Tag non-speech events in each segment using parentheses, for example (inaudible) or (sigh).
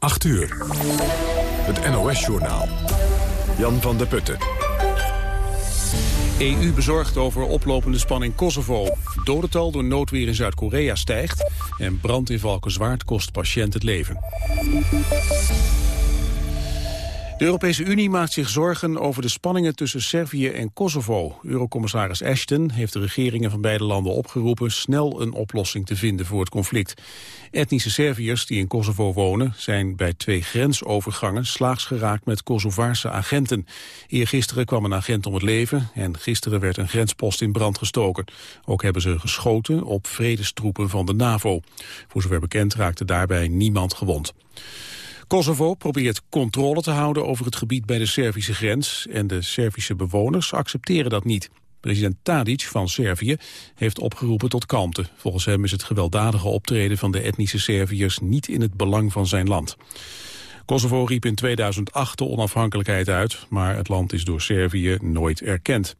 8 uur. Het NOS-journaal. Jan van der Putten. EU bezorgd over oplopende spanning Kosovo. Dodental door noodweer in Zuid-Korea stijgt. En brand in Valkenswaard kost patiënt het leven. De Europese Unie maakt zich zorgen over de spanningen tussen Servië en Kosovo. Eurocommissaris Ashton heeft de regeringen van beide landen opgeroepen snel een oplossing te vinden voor het conflict. Etnische Serviërs die in Kosovo wonen zijn bij twee grensovergangen slaags geraakt met Kosovaarse agenten. Eergisteren kwam een agent om het leven en gisteren werd een grenspost in brand gestoken. Ook hebben ze geschoten op vredestroepen van de NAVO. Voor zover bekend raakte daarbij niemand gewond. Kosovo probeert controle te houden over het gebied bij de Servische grens en de Servische bewoners accepteren dat niet. President Tadic van Servië heeft opgeroepen tot kalmte. Volgens hem is het gewelddadige optreden van de etnische Serviërs niet in het belang van zijn land. Kosovo riep in 2008 de onafhankelijkheid uit, maar het land is door Servië nooit erkend.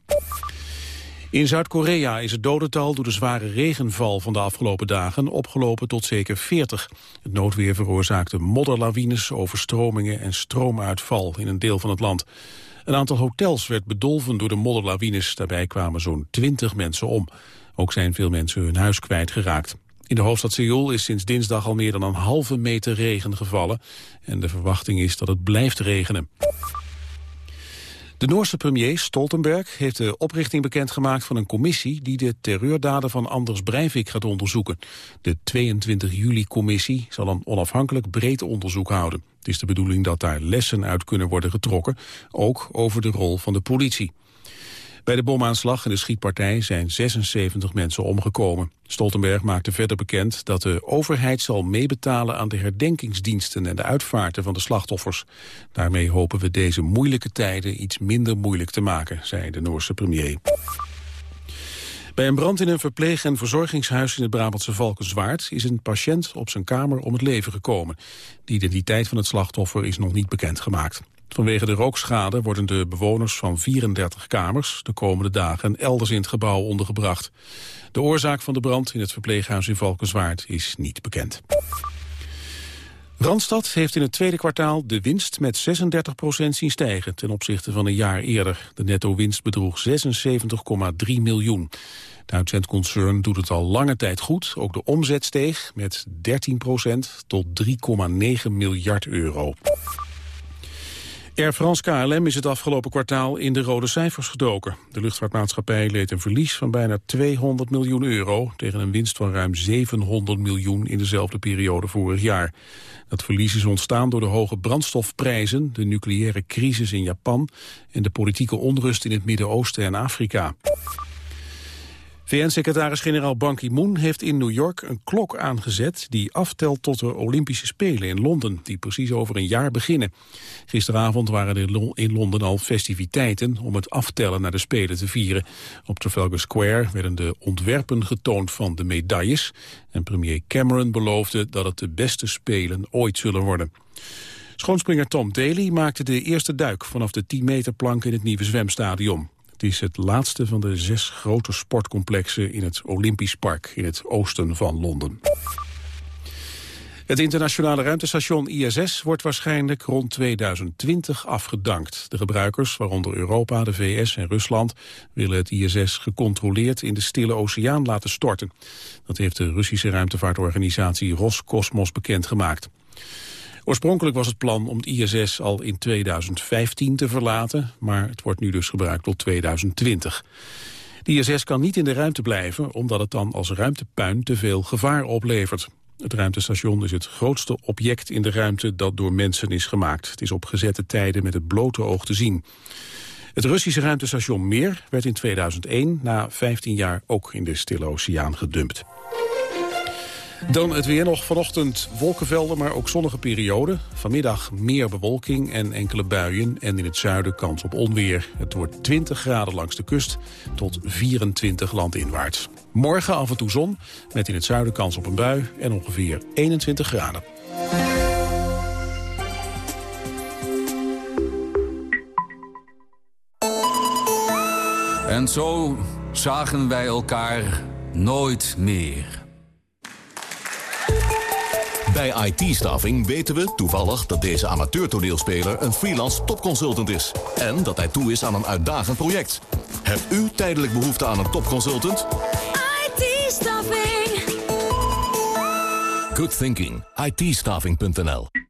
In Zuid-Korea is het dodental door de zware regenval van de afgelopen dagen opgelopen tot zeker 40. Het noodweer veroorzaakte modderlawines, overstromingen en stroomuitval in een deel van het land. Een aantal hotels werd bedolven door de modderlawines. Daarbij kwamen zo'n 20 mensen om. Ook zijn veel mensen hun huis kwijtgeraakt. In de hoofdstad Seoul is sinds dinsdag al meer dan een halve meter regen gevallen. En de verwachting is dat het blijft regenen. De Noorse premier Stoltenberg heeft de oprichting bekendgemaakt van een commissie die de terreurdaden van Anders Breivik gaat onderzoeken. De 22 juli-commissie zal een onafhankelijk breed onderzoek houden. Het is de bedoeling dat daar lessen uit kunnen worden getrokken, ook over de rol van de politie. Bij de bomaanslag en de schietpartij zijn 76 mensen omgekomen. Stoltenberg maakte verder bekend dat de overheid zal meebetalen aan de herdenkingsdiensten en de uitvaarten van de slachtoffers. Daarmee hopen we deze moeilijke tijden iets minder moeilijk te maken, zei de Noorse premier. Bij een brand in een verpleeg- en verzorgingshuis in het Brabantse Valkenswaard is een patiënt op zijn kamer om het leven gekomen. De identiteit van het slachtoffer is nog niet bekendgemaakt. Vanwege de rookschade worden de bewoners van 34 kamers de komende dagen elders in het gebouw ondergebracht. De oorzaak van de brand in het verpleeghuis in Valkenswaard is niet bekend. Randstad heeft in het tweede kwartaal de winst met 36% zien stijgen ten opzichte van een jaar eerder. De netto-winst bedroeg 76,3 miljoen. Het uitzendconcern doet het al lange tijd goed. Ook de omzet steeg met 13% tot 3,9 miljard euro. Air France KLM is het afgelopen kwartaal in de rode cijfers gedoken. De luchtvaartmaatschappij leed een verlies van bijna 200 miljoen euro... tegen een winst van ruim 700 miljoen in dezelfde periode vorig jaar. Dat verlies is ontstaan door de hoge brandstofprijzen... de nucleaire crisis in Japan en de politieke onrust in het Midden-Oosten en Afrika. VN-secretaris-generaal Ban Ki-moon heeft in New York een klok aangezet die aftelt tot de Olympische Spelen in Londen, die precies over een jaar beginnen. Gisteravond waren er in Londen al festiviteiten om het aftellen naar de Spelen te vieren. Op Trafalgar Square werden de ontwerpen getoond van de medailles en premier Cameron beloofde dat het de beste Spelen ooit zullen worden. Schoonspringer Tom Daly maakte de eerste duik vanaf de 10 meter plank in het nieuwe zwemstadion. Het is het laatste van de zes grote sportcomplexen in het Olympisch Park in het oosten van Londen. Het internationale ruimtestation ISS wordt waarschijnlijk rond 2020 afgedankt. De gebruikers, waaronder Europa, de VS en Rusland, willen het ISS gecontroleerd in de Stille Oceaan laten storten. Dat heeft de Russische ruimtevaartorganisatie Roscosmos bekendgemaakt. Oorspronkelijk was het plan om het ISS al in 2015 te verlaten, maar het wordt nu dus gebruikt tot 2020. De ISS kan niet in de ruimte blijven, omdat het dan als ruimtepuin te veel gevaar oplevert. Het ruimtestation is het grootste object in de ruimte dat door mensen is gemaakt. Het is op gezette tijden met het blote oog te zien. Het Russische ruimtestation Mir werd in 2001 na 15 jaar ook in de Stille Oceaan gedumpt. Dan het weer nog vanochtend wolkenvelden, maar ook zonnige perioden. Vanmiddag meer bewolking en enkele buien. En in het zuiden kans op onweer. Het wordt 20 graden langs de kust tot 24 landinwaarts. Morgen af en toe zon, met in het zuiden kans op een bui en ongeveer 21 graden. En zo zagen wij elkaar nooit meer. Bij IT-staffing weten we toevallig dat deze amateurtoneelspeler een freelance topconsultant is. En dat hij toe is aan een uitdagend project. Hebt u tijdelijk behoefte aan een topconsultant? IT-staffing. Good thinking. it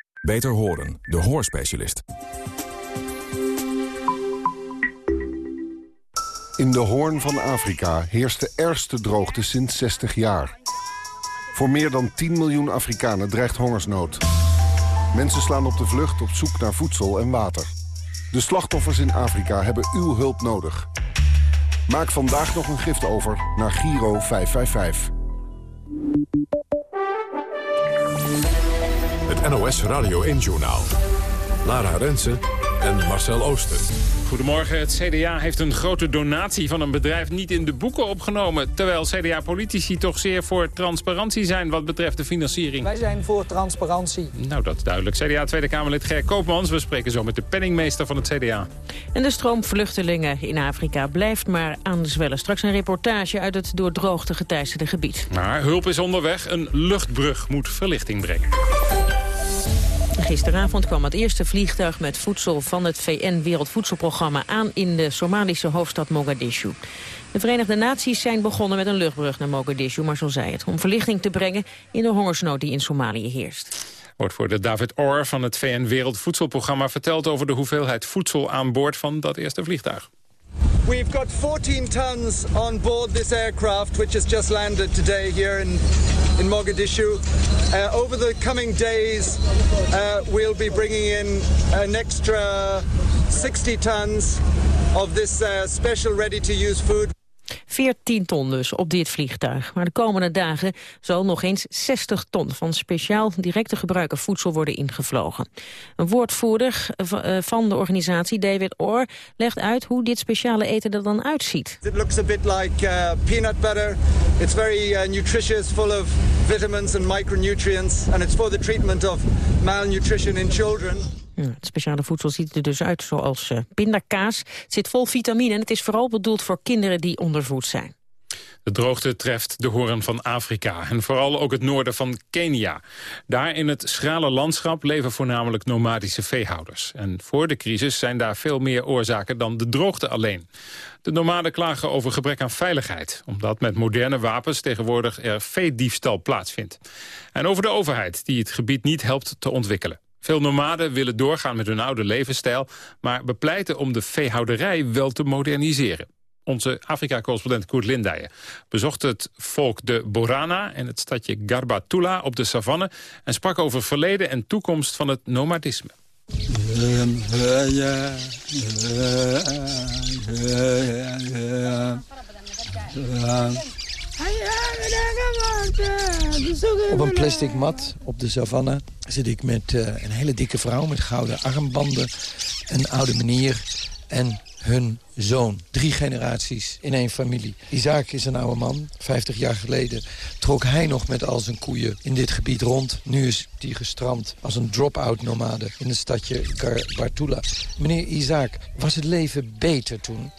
Beter Horen, de hoorspecialist. In de Hoorn van Afrika heerst de ergste droogte sinds 60 jaar. Voor meer dan 10 miljoen Afrikanen dreigt hongersnood. Mensen slaan op de vlucht op zoek naar voedsel en water. De slachtoffers in Afrika hebben uw hulp nodig. Maak vandaag nog een gift over naar Giro 555. Het NOS Radio 1-journaal. Lara Rensen en Marcel Ooster. Goedemorgen. Het CDA heeft een grote donatie van een bedrijf niet in de boeken opgenomen. Terwijl CDA-politici toch zeer voor transparantie zijn wat betreft de financiering. Wij zijn voor transparantie. Nou, dat is duidelijk. CDA Tweede Kamerlid Ger Koopmans. We spreken zo met de penningmeester van het CDA. En de stroom vluchtelingen in Afrika blijft maar aan de zwellen. Straks een reportage uit het door droogte geteisterde gebied. Maar hulp is onderweg. Een luchtbrug moet verlichting brengen. Gisteravond kwam het eerste vliegtuig met voedsel van het VN-Wereldvoedselprogramma aan in de Somalische hoofdstad Mogadishu. De Verenigde Naties zijn begonnen met een luchtbrug naar Mogadishu, maar zo zei het, om verlichting te brengen in de hongersnood die in Somalië heerst. de David Orr van het VN-Wereldvoedselprogramma vertelt over de hoeveelheid voedsel aan boord van dat eerste vliegtuig. We've got 14 tons on board this aircraft, which has just landed today here in, in Mogadishu. Uh, over the coming days, uh, we'll be bringing in an extra 60 tons of this uh, special ready-to-use food. 14 ton dus op dit vliegtuig. Maar de komende dagen zal nog eens 60 ton van speciaal directe gebruiken voedsel worden ingevlogen. Een woordvoerder eh, van de organisatie, David Orr, legt uit hoe dit speciale eten er dan uitziet. It looks a bit like uh, peanut butter. It's very uh, nutritious, full of vitamins and micronutrients. And it's for the treatment of malnutrition in children. Het speciale voedsel ziet er dus uit zoals uh, pindakaas. Het zit vol vitamine en het is vooral bedoeld voor kinderen die ondervoed zijn. De droogte treft de hoorn van Afrika en vooral ook het noorden van Kenia. Daar in het schrale landschap leven voornamelijk nomadische veehouders. En voor de crisis zijn daar veel meer oorzaken dan de droogte alleen. De nomaden klagen over gebrek aan veiligheid... omdat met moderne wapens tegenwoordig er veediefstal plaatsvindt. En over de overheid die het gebied niet helpt te ontwikkelen. Veel nomaden willen doorgaan met hun oude levensstijl... maar bepleiten om de veehouderij wel te moderniseren. Onze Afrika-correspondent Koert Lindijen bezocht het volk de Borana... en het stadje Garbatula op de savanne... en sprak over verleden en toekomst van het nomadisme. Op een plastic mat op de savanne zit ik met uh, een hele dikke vrouw met gouden armbanden. Een oude meneer en hun zoon. Drie generaties in één familie. Isaac is een oude man. Vijftig jaar geleden trok hij nog met al zijn koeien in dit gebied rond. Nu is hij gestrand als een drop-out nomade in het stadje Bartula. Meneer Isaac, was het leven beter toen?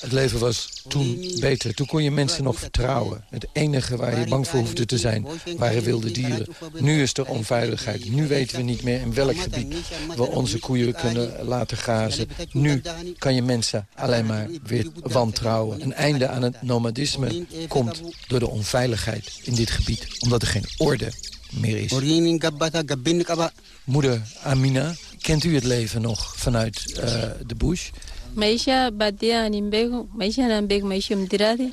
Het leven was toen beter. Toen kon je mensen nog vertrouwen. Het enige waar je bang voor hoefde te zijn waren wilde dieren. Nu is er onveiligheid. Nu weten we niet meer in welk gebied we onze koeien kunnen laten grazen. Nu kan je mensen alleen maar weer wantrouwen. Een einde aan het nomadisme komt door de onveiligheid in dit gebied. Omdat er geen orde meer is. Moeder Amina, kent u het leven nog vanuit uh, de bush?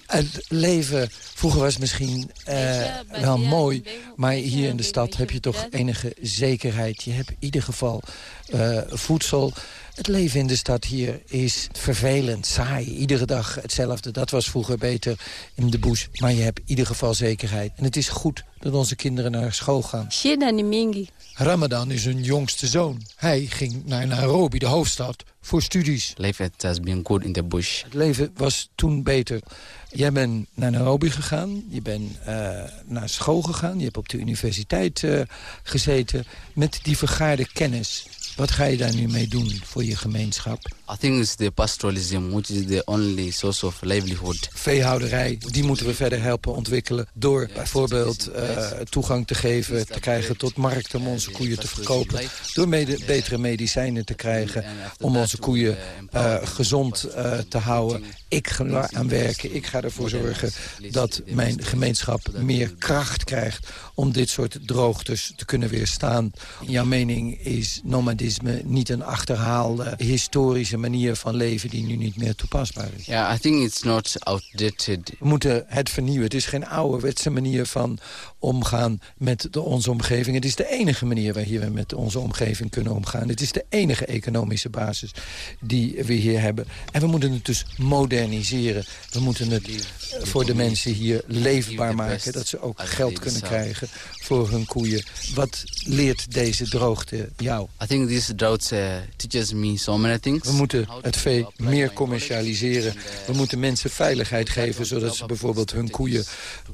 Het leven vroeger was misschien eh, wel mooi, maar hier in de stad heb je toch enige zekerheid. Je hebt in ieder geval eh, voedsel. Het leven in de stad hier is vervelend, saai. Iedere dag hetzelfde. Dat was vroeger beter in de bush. Maar je hebt in ieder geval zekerheid. En het is goed dat onze kinderen naar school gaan. shida ni mingi Ramadan is hun jongste zoon. Hij ging naar Nairobi, de hoofdstad, voor studies. Life has been good in the bush. Het leven was toen beter. Jij bent naar Nairobi gegaan, je bent eh, naar school gegaan... je hebt op de universiteit eh, gezeten met die vergaarde kennis. Wat ga je daar nu mee doen voor je gemeenschap? I think it's the pastoralism, which is the only source of livelihood. Veehouderij, die moeten we verder helpen ontwikkelen... door bijvoorbeeld eh, toegang te geven, te krijgen tot markten... om onze koeien te verkopen. Door mede, betere medicijnen te krijgen om onze koeien eh, gezond eh, te houden. Ik ga aan werken, ik ga ervoor zorgen dat mijn gemeenschap meer kracht krijgt... om dit soort droogtes te kunnen weerstaan. In jouw mening is nomadisme niet een achterhaalde historische manier van leven... die nu niet meer toepasbaar is? Yeah, I think it's not outdated. We moeten het vernieuwen. Het is geen ouderwetse manier van omgaan met de, onze omgeving. Het is de enige manier waarin we met onze omgeving kunnen omgaan. Het is de enige economische basis die we hier hebben. En we moeten het dus moderniseren. We moeten het voor de mensen hier leefbaar maken. Dat ze ook geld kunnen krijgen voor hun koeien. Wat leert deze droogte jou? I think this drought uh, teaches me so many things. We moeten het vee meer commercialiseren. We moeten mensen veiligheid geven... zodat ze bijvoorbeeld hun koeien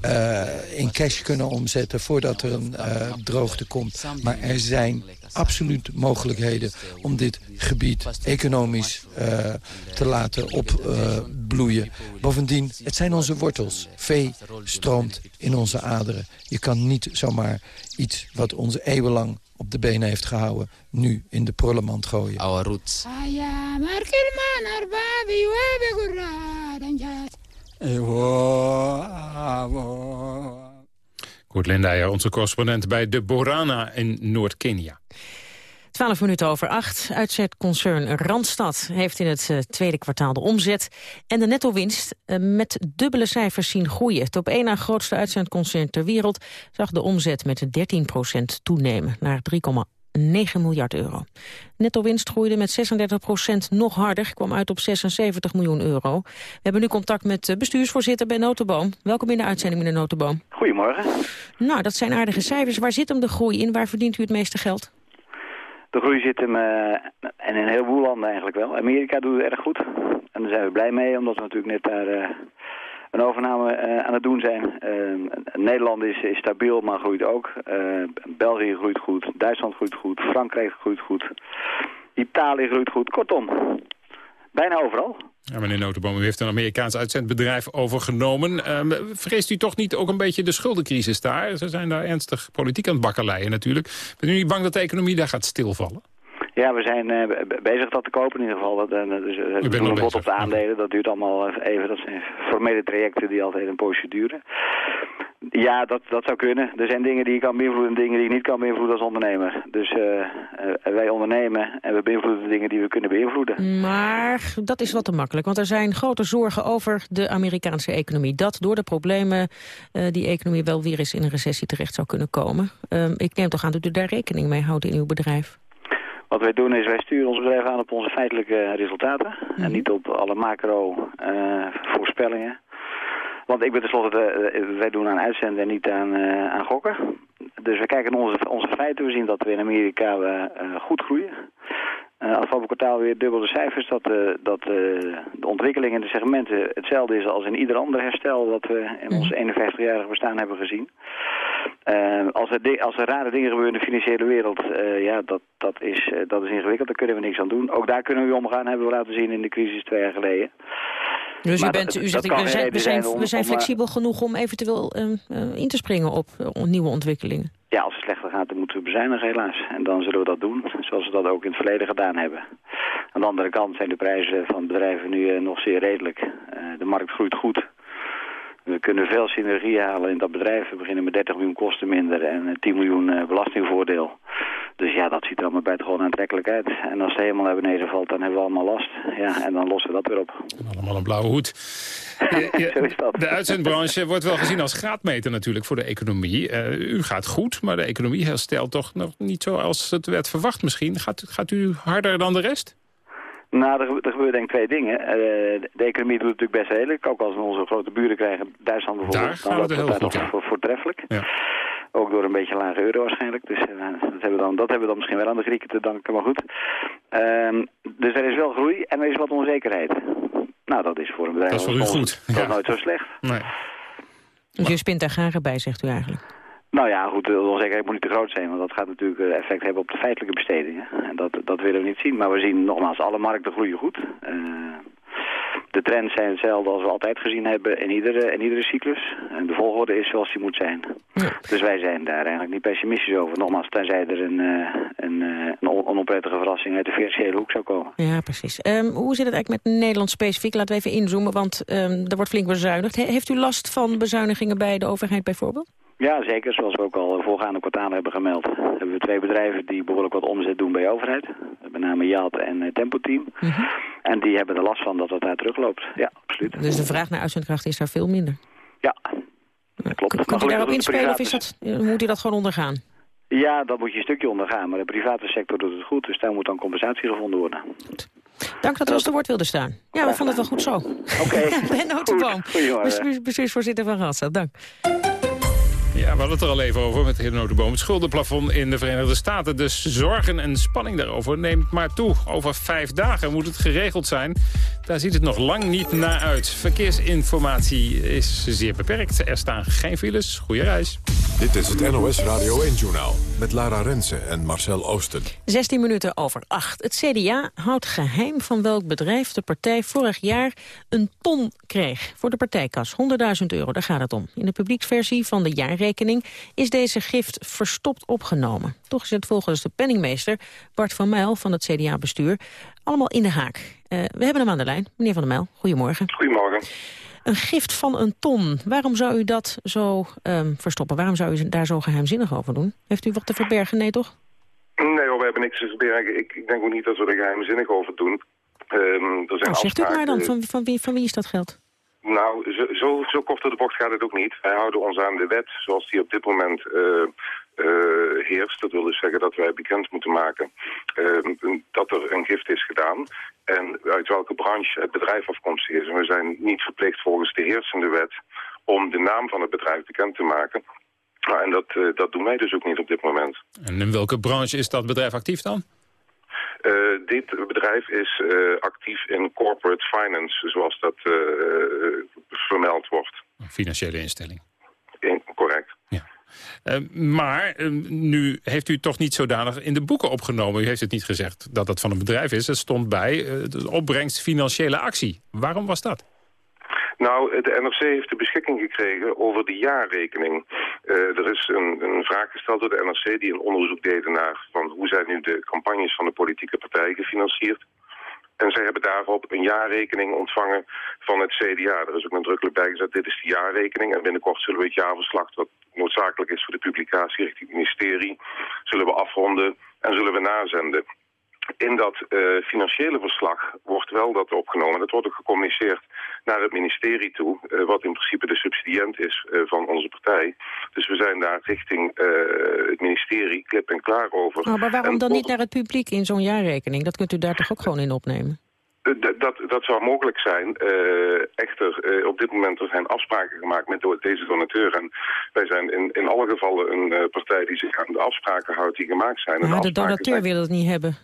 uh, in cash kunnen omzetten... voordat er een uh, droogte komt. Maar er zijn absoluut mogelijkheden om dit gebied economisch uh, te laten opbloeien. Bovendien, het zijn onze wortels. Vee stroomt in onze aderen. Je kan niet zomaar iets wat ons eeuwenlang op de benen heeft gehouden... nu in de prullenmand gooien. Our roots. Koert Lindeijer, onze correspondent bij de Borana in Noord-Kenia. 12 minuten over 8. Uitzetconcern Randstad heeft in het uh, tweede kwartaal de omzet en de netto-winst uh, met dubbele cijfers zien groeien. Het op één na grootste uitzendconcern ter wereld zag de omzet met 13% toenemen naar 3,9 miljard euro. Netto-winst groeide met 36 procent nog harder, kwam uit op 76 miljoen euro. We hebben nu contact met bestuursvoorzitter Ben Notenboom. Welkom in de uitzending, meneer Notenboom. Goedemorgen. Nou, dat zijn aardige cijfers. Waar zit hem de groei in? Waar verdient u het meeste geld? De groei zit hem, uh, en in een heleboel landen eigenlijk wel. Amerika doet het erg goed. En daar zijn we blij mee, omdat we natuurlijk net daar uh, een overname uh, aan het doen zijn. Nederland is, stabiel, maar groeit ook. België groeit goed, Duitsland groeit goed, Frankrijk groeit goed. Italië groeit goed, kortom. Bijna overal. Ja, meneer Notenboom, u heeft een Amerikaans uitzendbedrijf overgenomen. Uh, vreest u toch niet ook een beetje de schuldencrisis daar? Ze zijn daar ernstig politiek aan het bakkeleien natuurlijk. Bent u niet bang dat de economie daar gaat stilvallen? Ja, we zijn uh, bezig dat te kopen in ieder geval. Dat, uh, dus, uh, het een bod op de aandelen, dat duurt allemaal even. Dat zijn formele trajecten die altijd een poosje duren. Ja, dat, dat zou kunnen. Er zijn dingen die je kan beïnvloeden en dingen die je niet kan beïnvloeden als ondernemer. Dus uh, uh, wij ondernemen en we beïnvloeden de dingen die we kunnen beïnvloeden. Maar dat is wat te makkelijk, want er zijn grote zorgen over de Amerikaanse economie. Dat door de problemen uh, die economie wel weer eens in een recessie terecht zou kunnen komen. ik neem toch aan dat u daar rekening mee houdt in uw bedrijf. Wat wij doen is, wij sturen ons bedrijf aan op onze feitelijke resultaten. Mm -hmm. En niet op alle macro-voorspellingen. Want ik ben tenslotte, uh, wij doen aan uitzenden en niet aan, uh, aan gokken. Dus we kijken naar onze, onze feiten. We zien dat we in Amerika uh, goed groeien. Afgelopen kwartaal weer dubbele cijfers. Dat, dat de ontwikkeling in de segmenten hetzelfde is als in ieder ander herstel... dat we in ons 51-jarige bestaan hebben gezien. als, er als er rare dingen gebeuren in de financiële wereld... ja, dat, dat, is, dat is ingewikkeld. Daar kunnen we niks aan doen. Ook daar kunnen we omgaan, hebben we laten zien in de crisis twee jaar geleden. Dus u, bent, u zegt, we zijn, we zijn, we zijn flexibel genoeg om eventueel uh, uh, in te springen op uh, nieuwe ontwikkelingen? Ja, als het slechter gaat, dan moeten we bezuinigen helaas. En dan zullen we dat doen, zoals we dat ook in het verleden gedaan hebben. Aan de andere kant zijn de prijzen van bedrijven nu nog zeer redelijk. de markt groeit goed. We kunnen veel synergie halen in dat bedrijf. We beginnen met 30 miljoen kosten minder en 10 miljoen belastingvoordeel. Dus ja, dat ziet er allemaal buitengewoon aantrekkelijk uit. En als de helemaal naar beneden valt, dan hebben we allemaal last. Ja, en dan lossen we dat weer op. Allemaal een blauwe hoed. (laughs) De uitzendbranche wordt wel gezien als graadmeter natuurlijk voor de economie. Uh, u gaat goed, maar de economie herstelt toch nog niet zo als het werd verwacht misschien. Gaat, gaat u harder dan de rest? Nou, er, er gebeuren denk ik twee dingen. Uh, de economie doet het natuurlijk best redelijk. Ook als we onze grote buren krijgen, Duitsland bijvoorbeeld. Daar gaat het heel goed, ja. voortreffelijk. Ja. Ook door een beetje lage euro waarschijnlijk. Dus uh, dat, hebben we dan, dat hebben we dan misschien wel aan de Grieken te danken, maar goed. Uh, dus er is wel groei en er is wat onzekerheid. Nou, dat is voor een bedrijf... Dat is voor u goed. Dat is nooit zo slecht. Nee. Dus je spint daar graag bij, zegt u eigenlijk? Nou ja, goed, de onzekerheid moet niet te groot zijn, want dat gaat natuurlijk eh, effect hebben op de feitelijke bestedingen. En dat, dat willen we niet zien, maar we zien nogmaals, alle markten groeien goed. Uh, de trends zijn hetzelfde als we altijd gezien hebben in iedere, in iedere cyclus. En de volgorde is zoals die moet zijn. Dus wij zijn daar eigenlijk niet pessimistisch over. Nogmaals, tenzij er een, uh, een, een onoprettige verrassing uit de financiële hoek zou komen. Ja, precies. Um, hoe zit het eigenlijk met Nederland specifiek? Laten we even inzoomen, want um, er wordt flink bezuinigd. heeft u last van bezuinigingen bij de overheid bijvoorbeeld? Ja, zeker. Zoals we ook al voorgaande kwartalen hebben gemeld. Hebben we twee bedrijven die behoorlijk wat omzet doen bij de overheid. Met name Jad en uh, Tempo Team. Mhm. En die hebben er last van dat dat daar terugloopt. Ja, absoluut. Dus de vraag naar uitzendkracht is daar veel minder? Ja, dat klopt. Kunt u daarop inspelen of is dat, moet u dat gewoon ondergaan? Ja, dat moet je een stukje ondergaan. Maar de private sector doet het goed. Dus daar moet dan compensatie gevonden worden. Goed. Dank dat u ons te woord wilde staan. Ja, we vonden het wel goed zo. Oké. (laughs) Okay. ben Notenboom, bestuursvoorzitter van Randstad. Dank. Ja, we hadden het er al even over met de heer Notenboom. Het schuldenplafond in de Verenigde Staten. Dus zorgen en spanning daarover neemt maar toe. Over vijf dagen moet het geregeld zijn. Daar ziet het nog lang niet naar uit. Verkeersinformatie is zeer beperkt. Er staan geen files. Goeie reis. Dit is het NOS Radio 1-journaal met Lara Rensen en Marcel Oosten. 16 minuten over 8. Het CDA houdt geheim van welk bedrijf de partij vorig jaar een ton kreeg. Voor de partijkas, 100.000 euro, daar gaat het om. In de publieksversie van de jaarrekening is deze gift verstopt opgenomen. Toch is het volgens de penningmeester Bart van Mijl van het CDA-bestuur allemaal in de haak. Uh, we hebben hem aan de lijn. Meneer Van der Mijl, goedemorgen. Goedemorgen. Een gift van een ton. Waarom zou u dat zo um, verstoppen? Waarom zou u daar zo geheimzinnig over doen? Heeft u wat te verbergen? Nee, toch? Nee hoor, we hebben niks te verbergen. Ik, ik denk ook niet dat we er geheimzinnig over doen. Um, er zijn oh, zegt u het maar dan, van, van, wie, van wie is dat geld? Nou, zo, zo, zo kort door de bocht gaat het ook niet. Wij houden ons aan de wet zoals die op dit moment uh, uh, heerst. Dat wil dus zeggen dat wij bekend moeten maken uh, dat er een gift is gedaan. En uit welke branche het bedrijf afkomstig is. En we zijn niet verplicht volgens de heersende wet om de naam van het bedrijf bekend te maken. Nou, en dat, uh, dat doen wij dus ook niet op dit moment. En in welke branche is dat bedrijf actief dan? Uh, dit bedrijf is uh, actief in corporate finance, zoals dat uh, vermeld wordt. Een financiële instelling. In, correct. Ja. maar nu heeft u toch niet zodanig in de boeken opgenomen. U heeft het niet gezegd dat het van een bedrijf is. Het stond bij de opbrengst financiële actie. Waarom was dat? Nou, de NRC heeft de beschikking gekregen over de jaarrekening. Uh, er is een, een, vraag gesteld door de NRC die een onderzoek deed naar van hoe zijn nu de campagnes van de politieke partijen gefinancierd. En zij hebben daarop een jaarrekening ontvangen van het CDA. Er is ook nadrukkelijk bijgezet, dit is de jaarrekening. En binnenkort zullen we het jaarverslag, dat noodzakelijk is voor de publicatie richting het ministerie, zullen we afronden en zullen we nazenden in dat uh, financiële verslag wordt wel dat opgenomen. Dat wordt ook gecommuniceerd naar het ministerie toe, uh, wat in principe de subsidiënt is uh, van onze partij. Dus we zijn daar richting het ministerie klip en klaar over. Oh, maar waarom dan niet naar het publiek in zo'n jaarrekening? Dat kunt u daar toch ook gewoon in opnemen? Dat, dat zou mogelijk zijn. Uh, echter, uh, op dit moment er zijn afspraken gemaakt met deze donateur. En wij zijn in, in alle gevallen een uh, partij die zich aan de afspraken houdt die gemaakt zijn. Maar de, de donateur wil het niet hebben.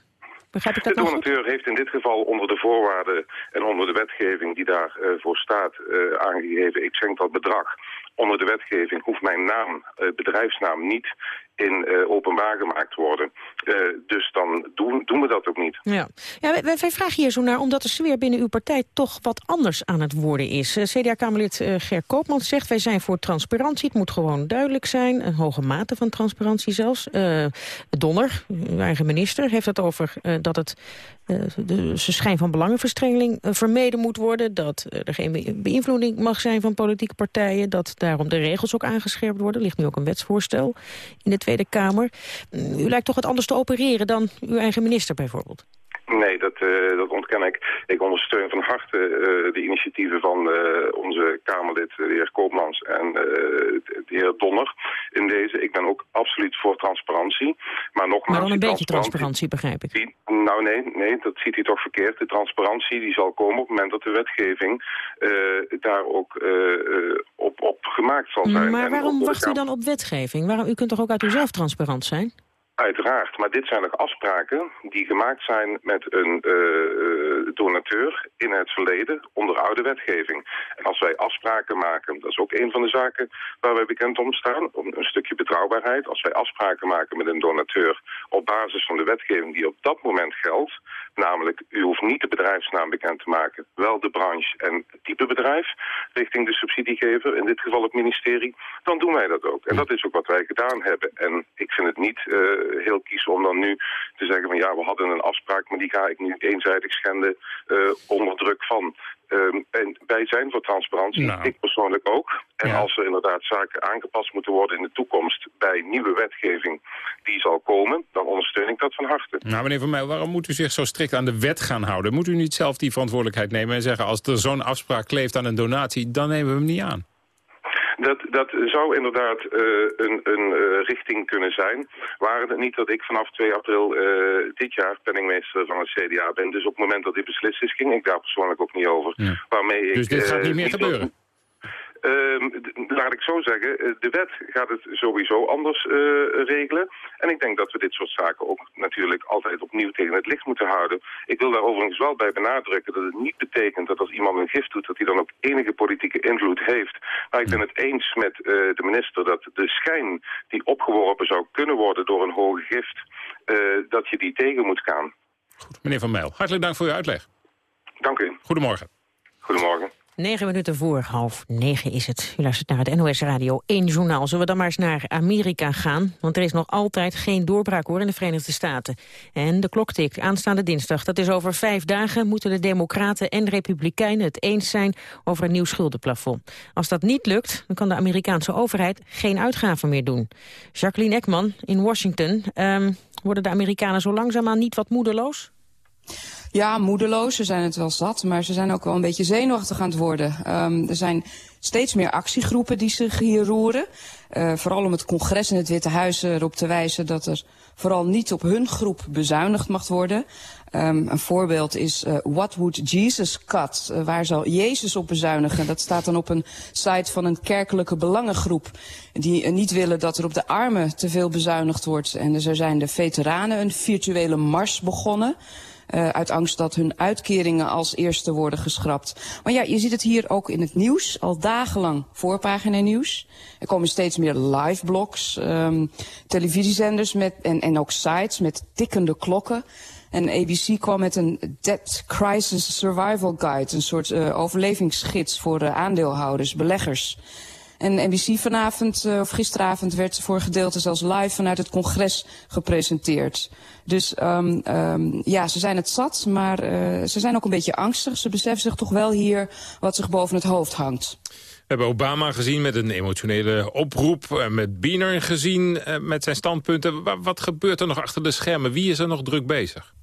Begrijp ik dat de donateur heeft in dit geval onder de voorwaarden en onder de wetgeving die daarvoor voor staat aangegeven, ik schenk dat bedrag. Onder de wetgeving hoeft mijn naam, uh, bedrijfsnaam niet in uh, openbaar gemaakt worden. Uh, dus dan doen, doen we dat ook niet. Ja, ja wij, vragen hier zo naar omdat de sfeer binnen uw partij toch wat anders aan het worden is. Uh, CDA-Kamerlid Ger Koopman zegt wij zijn voor transparantie. Het moet gewoon duidelijk zijn. Een hoge mate van transparantie zelfs. Donner, uw eigen minister, heeft het over dat het de schijn van belangenverstrengeling vermeden moet worden. Dat er geen beïnvloeding mag zijn van politieke partijen. Dat daarom de regels ook aangescherpt worden. Er ligt nu ook een wetsvoorstel in de Tweede Kamer. U lijkt toch wat anders te opereren dan uw eigen minister bijvoorbeeld. Nee, dat, uh, dat ontken ik. Ik ondersteun van harte uh, de initiatieven van uh, onze Kamerlid, de heer Koopmans en de heer Donner in deze. Ik ben ook absoluut voor transparantie. Maar nogmaals... Maar een beetje transparantie, begrijp ik. Die, nou nee, nee, dat ziet hij toch verkeerd. De transparantie die zal komen op het moment dat de wetgeving daar ook op, op gemaakt zal zijn. Maar waarom wacht u dan op wetgeving? Waarom, u kunt toch ook uit uzelf transparant zijn? Uiteraard, maar dit zijn nog afspraken die gemaakt zijn met een uh, donateur in het verleden onder oude wetgeving. En als wij afspraken maken, dat is ook een van de zaken waar wij bekend om staan, om een stukje betrouwbaarheid. Als wij afspraken maken met een donateur op basis van de wetgeving die op dat moment geldt, namelijk u hoeft niet de bedrijfsnaam bekend te maken, wel de branche en het type bedrijf richting de subsidiegever, in dit geval het ministerie, dan doen wij dat ook. En dat is ook wat wij gedaan hebben. En ik vind het niet... Uh, heel kiezen om dan nu te zeggen van ja, we hadden een afspraak, maar die ga ik nu eenzijdig schenden uh, onder druk van. Um, en wij zijn voor transparantie, nou. ik persoonlijk ook. En ja. als er inderdaad zaken aangepast moeten worden in de toekomst bij nieuwe wetgeving die zal komen, dan ondersteun ik dat van harte. Nou meneer Van Mijl, waarom moet u zich zo strikt aan de wet gaan houden? Moet u niet zelf die verantwoordelijkheid nemen en zeggen als er zo'n afspraak kleeft aan een donatie, dan nemen we hem niet aan? Dat, dat zou inderdaad uh, een, een uh, richting kunnen zijn. Waren het niet dat ik vanaf 2 april uh, dit jaar penningmeester van het CDA ben. Dus op het moment dat die beslist is, ging ik daar persoonlijk ook niet over. Ja. Waarmee ik, dus dit gaat niet meer gebeuren? Uh, laat ik zo zeggen, de wet gaat het sowieso anders uh, regelen. En ik denk dat we dit soort zaken ook natuurlijk altijd opnieuw tegen het licht moeten houden. Ik wil daar overigens wel bij benadrukken dat het niet betekent dat als iemand een gift doet... dat hij dan ook enige politieke invloed heeft. Maar ik ben het eens met uh, de minister dat de schijn die opgeworpen zou kunnen worden door een hoge gift... dat je die tegen moet gaan. Goed, meneer Van Mijl, hartelijk dank voor uw uitleg. Dank u. Goedemorgen. Goedemorgen. 9 minuten voor half negen is het. U luistert naar het NOS Radio 1 journaal. Zullen we dan maar eens naar Amerika gaan? Want er is nog altijd geen doorbraak hoor in de Verenigde Staten. En de klok tikt aanstaande dinsdag. Dat is over vijf dagen moeten de democraten en republikeinen het eens zijn over een nieuw schuldenplafond. Als dat niet lukt, dan kan de Amerikaanse overheid geen uitgaven meer doen. Jacqueline Ekman in Washington. Um, worden de Amerikanen zo langzaamaan niet wat moedeloos? Ja, moedeloos. Ze zijn het wel zat, maar ze zijn ook wel een beetje zenuwachtig aan het worden. Um, er zijn steeds meer actiegroepen die zich hier roeren. Uh, vooral om het congres en het Witte Huis erop te wijzen dat er vooral niet op hun groep bezuinigd mag worden. Um, een voorbeeld is uh, What Would Jesus Cut? Uh, waar zal Jezus op bezuinigen? Dat staat dan op een site van een kerkelijke belangengroep. Die niet willen dat er op de armen te veel bezuinigd wordt. En dus er zijn de veteranen een virtuele mars begonnen. Uh, uit angst dat hun uitkeringen als eerste worden geschrapt. Maar ja, je ziet het hier ook in het nieuws. Al dagenlang voorpagina nieuws. Er komen steeds meer live blogs, um, televisiezenders met, en, en ook sites met tikkende klokken. En ABC kwam met een Debt Crisis Survival Guide. Een soort uh, overlevingsgids voor uh, aandeelhouders, beleggers. En NBC vanavond, uh, of gisteravond, werd voor gedeelte zelfs live vanuit het congres gepresenteerd. Dus um, um, ja, ze zijn het zat, maar uh, ze zijn ook een beetje angstig. Ze beseffen zich toch wel hier wat zich boven het hoofd hangt. We hebben Obama gezien met een emotionele oproep. Met Biener gezien met zijn standpunten. Wat gebeurt er nog achter de schermen? Wie is er nog druk bezig?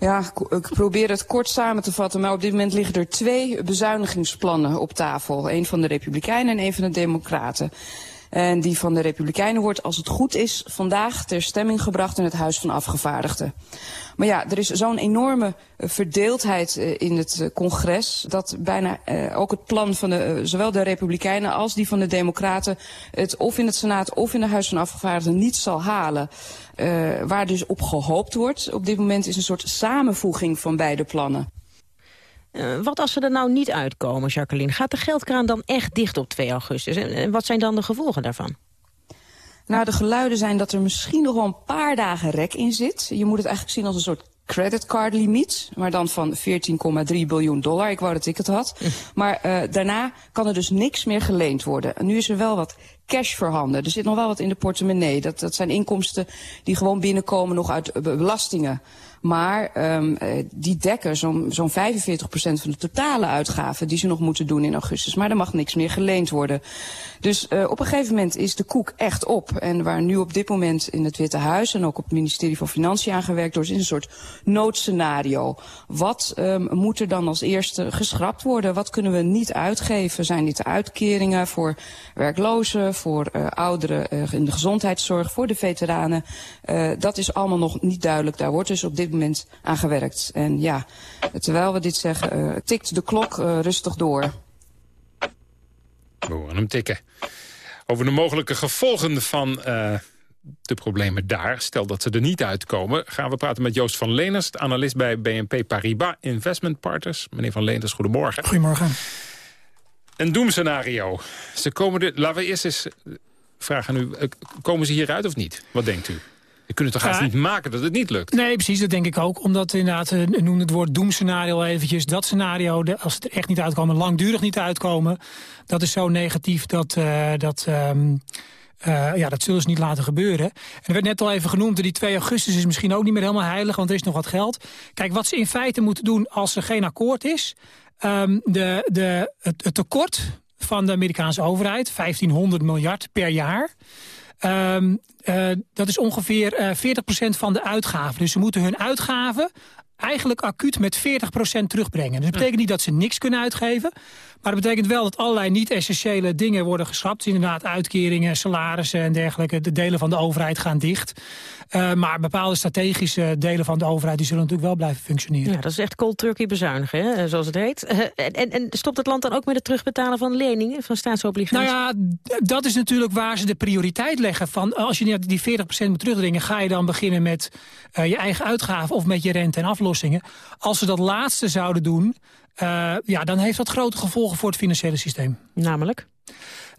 Ja, ik probeer het kort samen te vatten, maar op dit moment liggen er twee bezuinigingsplannen op tafel. Eén van de Republikeinen en één van de Democraten. En die van de Republikeinen wordt, als het goed is, vandaag ter stemming gebracht in het Huis van Afgevaardigden. Maar ja, er is zo'n enorme verdeeldheid in het congres... dat bijna ook het plan van de, zowel de Republikeinen als die van de Democraten... het of in het Senaat of in het Huis van Afgevaardigden niet zal halen. Waar dus op gehoopt wordt op dit moment is een soort samenvoeging van beide plannen. Uh, wat als ze er nou niet uitkomen, Jacqueline? Gaat de geldkraan dan echt dicht op 2 augustus? En, en wat zijn dan de gevolgen daarvan? Nou, de geluiden zijn dat er misschien nog wel een paar dagen rek in zit. Je moet het eigenlijk zien als een soort creditcardlimiet, maar dan van 14,3 biljoen dollar. Ik wou dat ik het had. Maar uh, daarna kan er dus niks meer geleend worden. En nu is er wel wat cash voorhanden. Er zit nog wel wat in de portemonnee. Dat, dat zijn inkomsten die gewoon binnenkomen nog uit eh, belastingen. Maar um, die dekken zo'n zo'n 45% van de totale uitgaven die ze nog moeten doen in augustus. Maar er mag niks meer geleend worden. Dus uh, op een gegeven moment is de koek echt op. En waar nu op dit moment in het Witte Huis en ook op het ministerie van Financiën aangewerkt wordt, is een soort noodscenario. Wat um, moet er dan als eerste geschrapt worden? Wat kunnen we niet uitgeven? Zijn dit uitkeringen voor werklozen, voor uh, ouderen in de gezondheidszorg, voor de veteranen? Dat is allemaal nog niet duidelijk. Daar wordt dus op dit moment aan gewerkt. En ja, terwijl we dit zeggen, uh, tikt de klok uh, rustig door. We horen hem tikken. Over de mogelijke gevolgen van uh, de problemen daar, stel dat ze er niet uitkomen... gaan we praten met Joost van Leners, analist bij BNP Paribas Investment Partners. Meneer van Leners, goedemorgen. Goedemorgen. Een doemscenario. Ze komen er, laten we eerst eens vragen nu, komen ze hieruit of niet? Wat denkt u? Je kunt het toch ja, niet maken dat het niet lukt? Nee, precies, dat denk ik ook. Omdat inderdaad, uh, noem het woord doemscenario eventjes. Dat scenario, als het er echt niet uitkomen, langdurig niet uitkomen... dat is zo negatief dat... Uh, dat um, Uh, ja, dat zullen ze niet laten gebeuren. En er werd net al even genoemd, die 2 augustus is misschien ook niet meer helemaal heilig, want er is nog wat geld. Kijk, wat ze in feite moeten doen als er geen akkoord is... Um, de, de, het, het tekort van de Amerikaanse overheid, 1500 miljard per jaar... Um, uh, dat is ongeveer uh, 40% van de uitgaven. Dus ze moeten hun uitgaven eigenlijk acuut met 40% terugbrengen. Dus dat betekent niet dat ze niks kunnen uitgeven. Maar dat betekent wel dat allerlei niet-essentiële dingen worden geschrapt. Dus inderdaad uitkeringen, salarissen en dergelijke. De delen van de overheid gaan dicht. Uh, maar bepaalde strategische delen van de overheid... die zullen natuurlijk wel blijven functioneren. Ja, dat is echt cold turkey bezuinigen, hè, zoals het heet. Uh, en, en stopt het land dan ook met het terugbetalen van leningen, van staatsobligaties? Nou ja, dat is natuurlijk waar ze de prioriteit leggen. Van, als je die 40% moet terugdringen... ga je dan beginnen met uh, je eigen uitgaven of met je rente en aflossingen. Als ze dat laatste zouden doen... Uh, ja, dan heeft dat grote gevolgen voor het financiële systeem. Namelijk?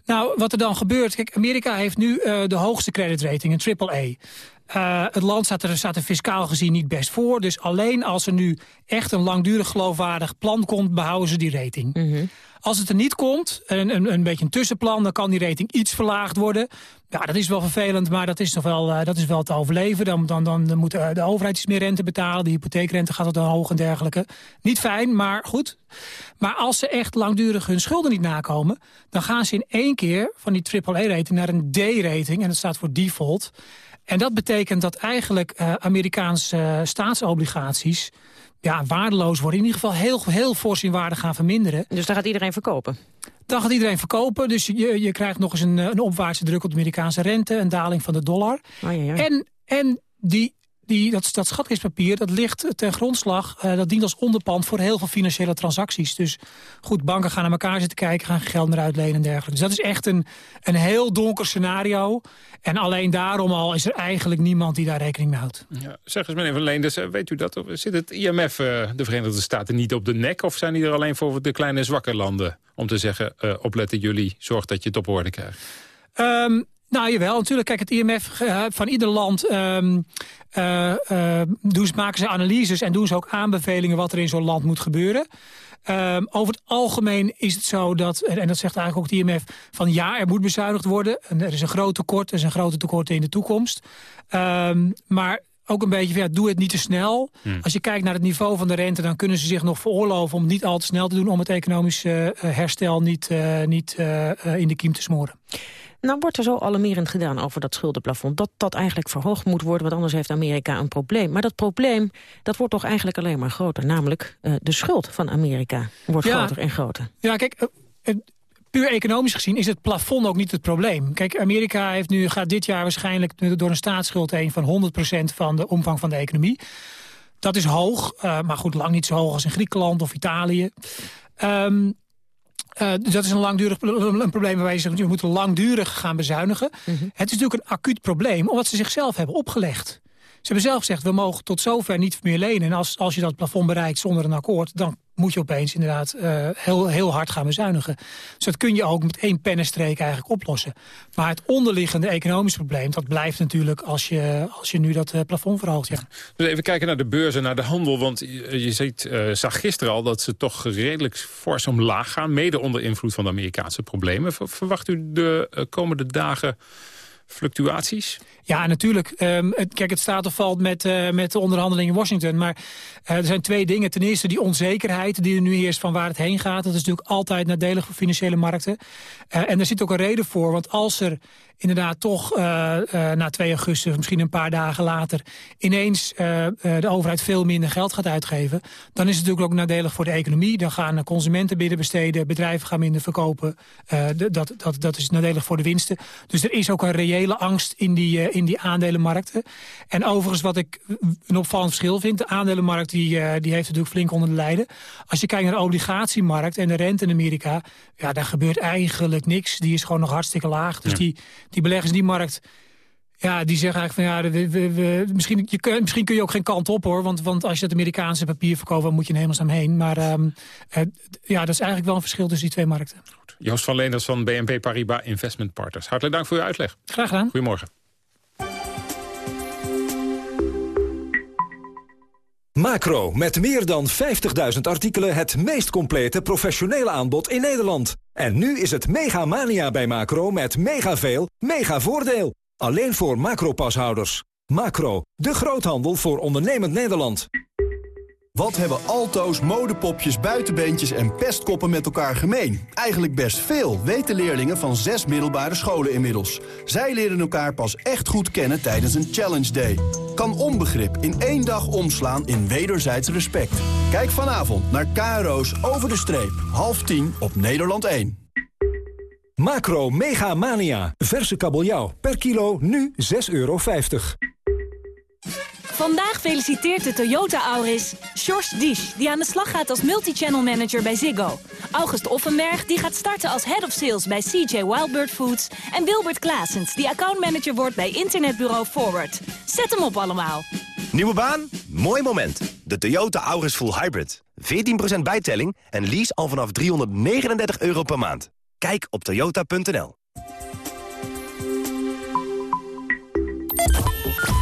Nou, wat er dan gebeurt... Kijk, Amerika heeft nu uh, de hoogste creditrating, een AAA. Uh, het land staat er, staat er fiscaal gezien niet best voor. Dus alleen als er nu echt een langdurig geloofwaardig plan komt... behouden ze die rating. Mm -hmm. Als het er niet komt, een, een, een beetje een tussenplan... dan kan die rating iets verlaagd worden. Ja, dat is wel vervelend, maar dat is, nog wel, uh, dat is wel te overleven. Dan, dan, dan moet uh, de overheid iets meer rente betalen. De hypotheekrente gaat wat hoog en dergelijke. Niet fijn, maar goed. Maar als ze echt langdurig hun schulden niet nakomen... dan gaan ze in één keer van die AAA-rating naar een D-rating. En dat staat voor default. En dat betekent dat eigenlijk uh, Amerikaanse uh, staatsobligaties ja, waardeloos worden. In ieder geval heel, heel fors in waarde gaan verminderen. Dus daar gaat iedereen verkopen? Dan gaat iedereen verkopen. Dus je, je krijgt nog eens een, een opwaartse druk op de Amerikaanse rente. Een daling van de dollar. Oh, ja, ja. En, en die, die, dat, dat schatkistpapier, dat ligt ten grondslag. Uh, dat dient als onderpand voor heel veel financiële transacties. Dus goed, banken gaan naar elkaar zitten kijken, gaan geld meer uitlenen en dergelijke. Dus dat is echt een, een heel donker scenario. En alleen daarom al is er eigenlijk niemand die daar rekening mee houdt. Ja, zeg eens meneer Van Leenders, weet u dat? Zit het IMF, uh, de Verenigde Staten, niet op de nek? Of zijn die er alleen voor de kleine zwakke landen? Om te zeggen, uh, opletten jullie, zorg dat je het op orde krijgt. Um, nou, jawel. Natuurlijk, kijk, het IMF uh, van ieder land um, uh, uh, doen, maken ze analyses en doen ze ook aanbevelingen wat er in zo'n land moet gebeuren. Um, over het algemeen is het zo dat, en dat zegt eigenlijk ook het IMF, van ja, er moet bezuinigd worden. En er is een groot tekort, er is een grote tekort in de toekomst. Um, maar ook een beetje, ja, doe het niet te snel. Hmm. Als je kijkt naar het niveau van de rente... dan kunnen ze zich nog veroorloven om niet al te snel te doen... om het economisch uh, herstel niet, niet in de kiem te smoren. Nou wordt er zo alarmerend gedaan over dat schuldenplafond... dat dat eigenlijk verhoogd moet worden, want anders heeft Amerika een probleem. Maar dat probleem dat wordt toch eigenlijk alleen maar groter. Namelijk uh, de schuld van Amerika wordt ja. groter en groter. Ja, kijk... Uh, Puur economisch gezien is het plafond ook niet het probleem. Kijk, Amerika heeft nu, gaat dit jaar waarschijnlijk door een staatsschuld heen... van 100% van de omvang van de economie. Dat is hoog, uh, maar goed, lang niet zo hoog als in Griekenland of Italië. Um, Uh, dat is een langdurig een probleem waarbij je zegt, we moeten langdurig gaan bezuinigen. Mm -hmm. Het is natuurlijk een acuut probleem, omdat ze zichzelf hebben opgelegd. Ze hebben zelf gezegd, we mogen tot zover niet meer lenen. En als, als je dat plafond bereikt zonder een akkoord, dan moet je opeens inderdaad uh, heel, heel hard gaan bezuinigen. Dus dat kun je ook met één pennenstreek eigenlijk oplossen. Maar het onderliggende economische probleem, dat blijft natuurlijk als je, als je nu dat uh, plafond verhoogt. Ja. Dus even kijken naar de beurzen, naar de handel. Want je, ziet, uh, zag gisteren al dat ze toch redelijk fors omlaag gaan. Mede onder invloed van de Amerikaanse problemen. Verwacht u de komende dagen fluctuaties? Ja, natuurlijk. Um, het, kijk, het staat of valt met, uh, met de onderhandelingen in Washington. Maar uh, er zijn twee dingen. Ten eerste die onzekerheid die er nu heerst van waar het heen gaat. Dat is natuurlijk altijd nadelig voor financiële markten. Uh, en er zit ook een reden voor. Want als er inderdaad toch na 2 augustus, misschien een paar dagen later... ineens de overheid veel minder geld gaat uitgeven... dan is het natuurlijk ook nadelig voor de economie. Dan gaan consumenten binnen besteden, bedrijven gaan minder verkopen. dat, dat, dat is nadelig voor de winsten. Dus er is ook een reële angst in die in die aandelenmarkten. En overigens wat ik een opvallend verschil vind... de aandelenmarkt die, uh, die heeft natuurlijk flink onder de lijden. Als je kijkt naar de obligatiemarkt en de rente in Amerika... ja, daar gebeurt eigenlijk niks. Die is gewoon nog hartstikke laag. Dus die, die beleggers in die markt... Ja, die zeggen eigenlijk van ja, we, we, we, misschien, je, misschien kun je ook geen kant op hoor. Want, want als je het Amerikaanse papier verkoopt, dan moet je in hemelsnaam heen. Maar um, uh, ja, dat is eigenlijk wel een verschil tussen die twee markten. Goed. Joost van Leenders van BNP Paribas Investment Partners. Hartelijk dank voor uw uitleg. Graag gedaan. Goedemorgen. Macro, met meer dan 50.000 artikelen het meest complete professionele aanbod in Nederland. En nu is het mega mania bij Macro met mega veel, mega voordeel. Alleen voor Macro-pashouders. Macro, de groothandel voor ondernemend Nederland. Wat hebben alto's, modepopjes, buitenbeentjes en pestkoppen met elkaar gemeen? Eigenlijk best veel, weten leerlingen van zes middelbare scholen inmiddels. Zij leren elkaar pas echt goed kennen tijdens een Challenge Day. Kan onbegrip in één dag omslaan in wederzijds respect. Kijk vanavond naar KRO's Over de Streep, half tien op Nederland 1. Macro Mega Mania, verse kabeljauw, per kilo nu 6,50 euro. Vandaag feliciteert de Toyota Auris Sjors Dish, die aan de slag gaat als multichannel manager bij Ziggo. August Offenberg, die gaat starten als head of sales bij CJ Wildbird Foods. En Wilbert Klaasens, die accountmanager wordt bij internetbureau Forward. Zet hem op allemaal. Nieuwe baan? Mooi moment. De Toyota Auris Full Hybrid. 14% bijtelling en lease al vanaf 339 euro per maand. Kijk op toyota.nl.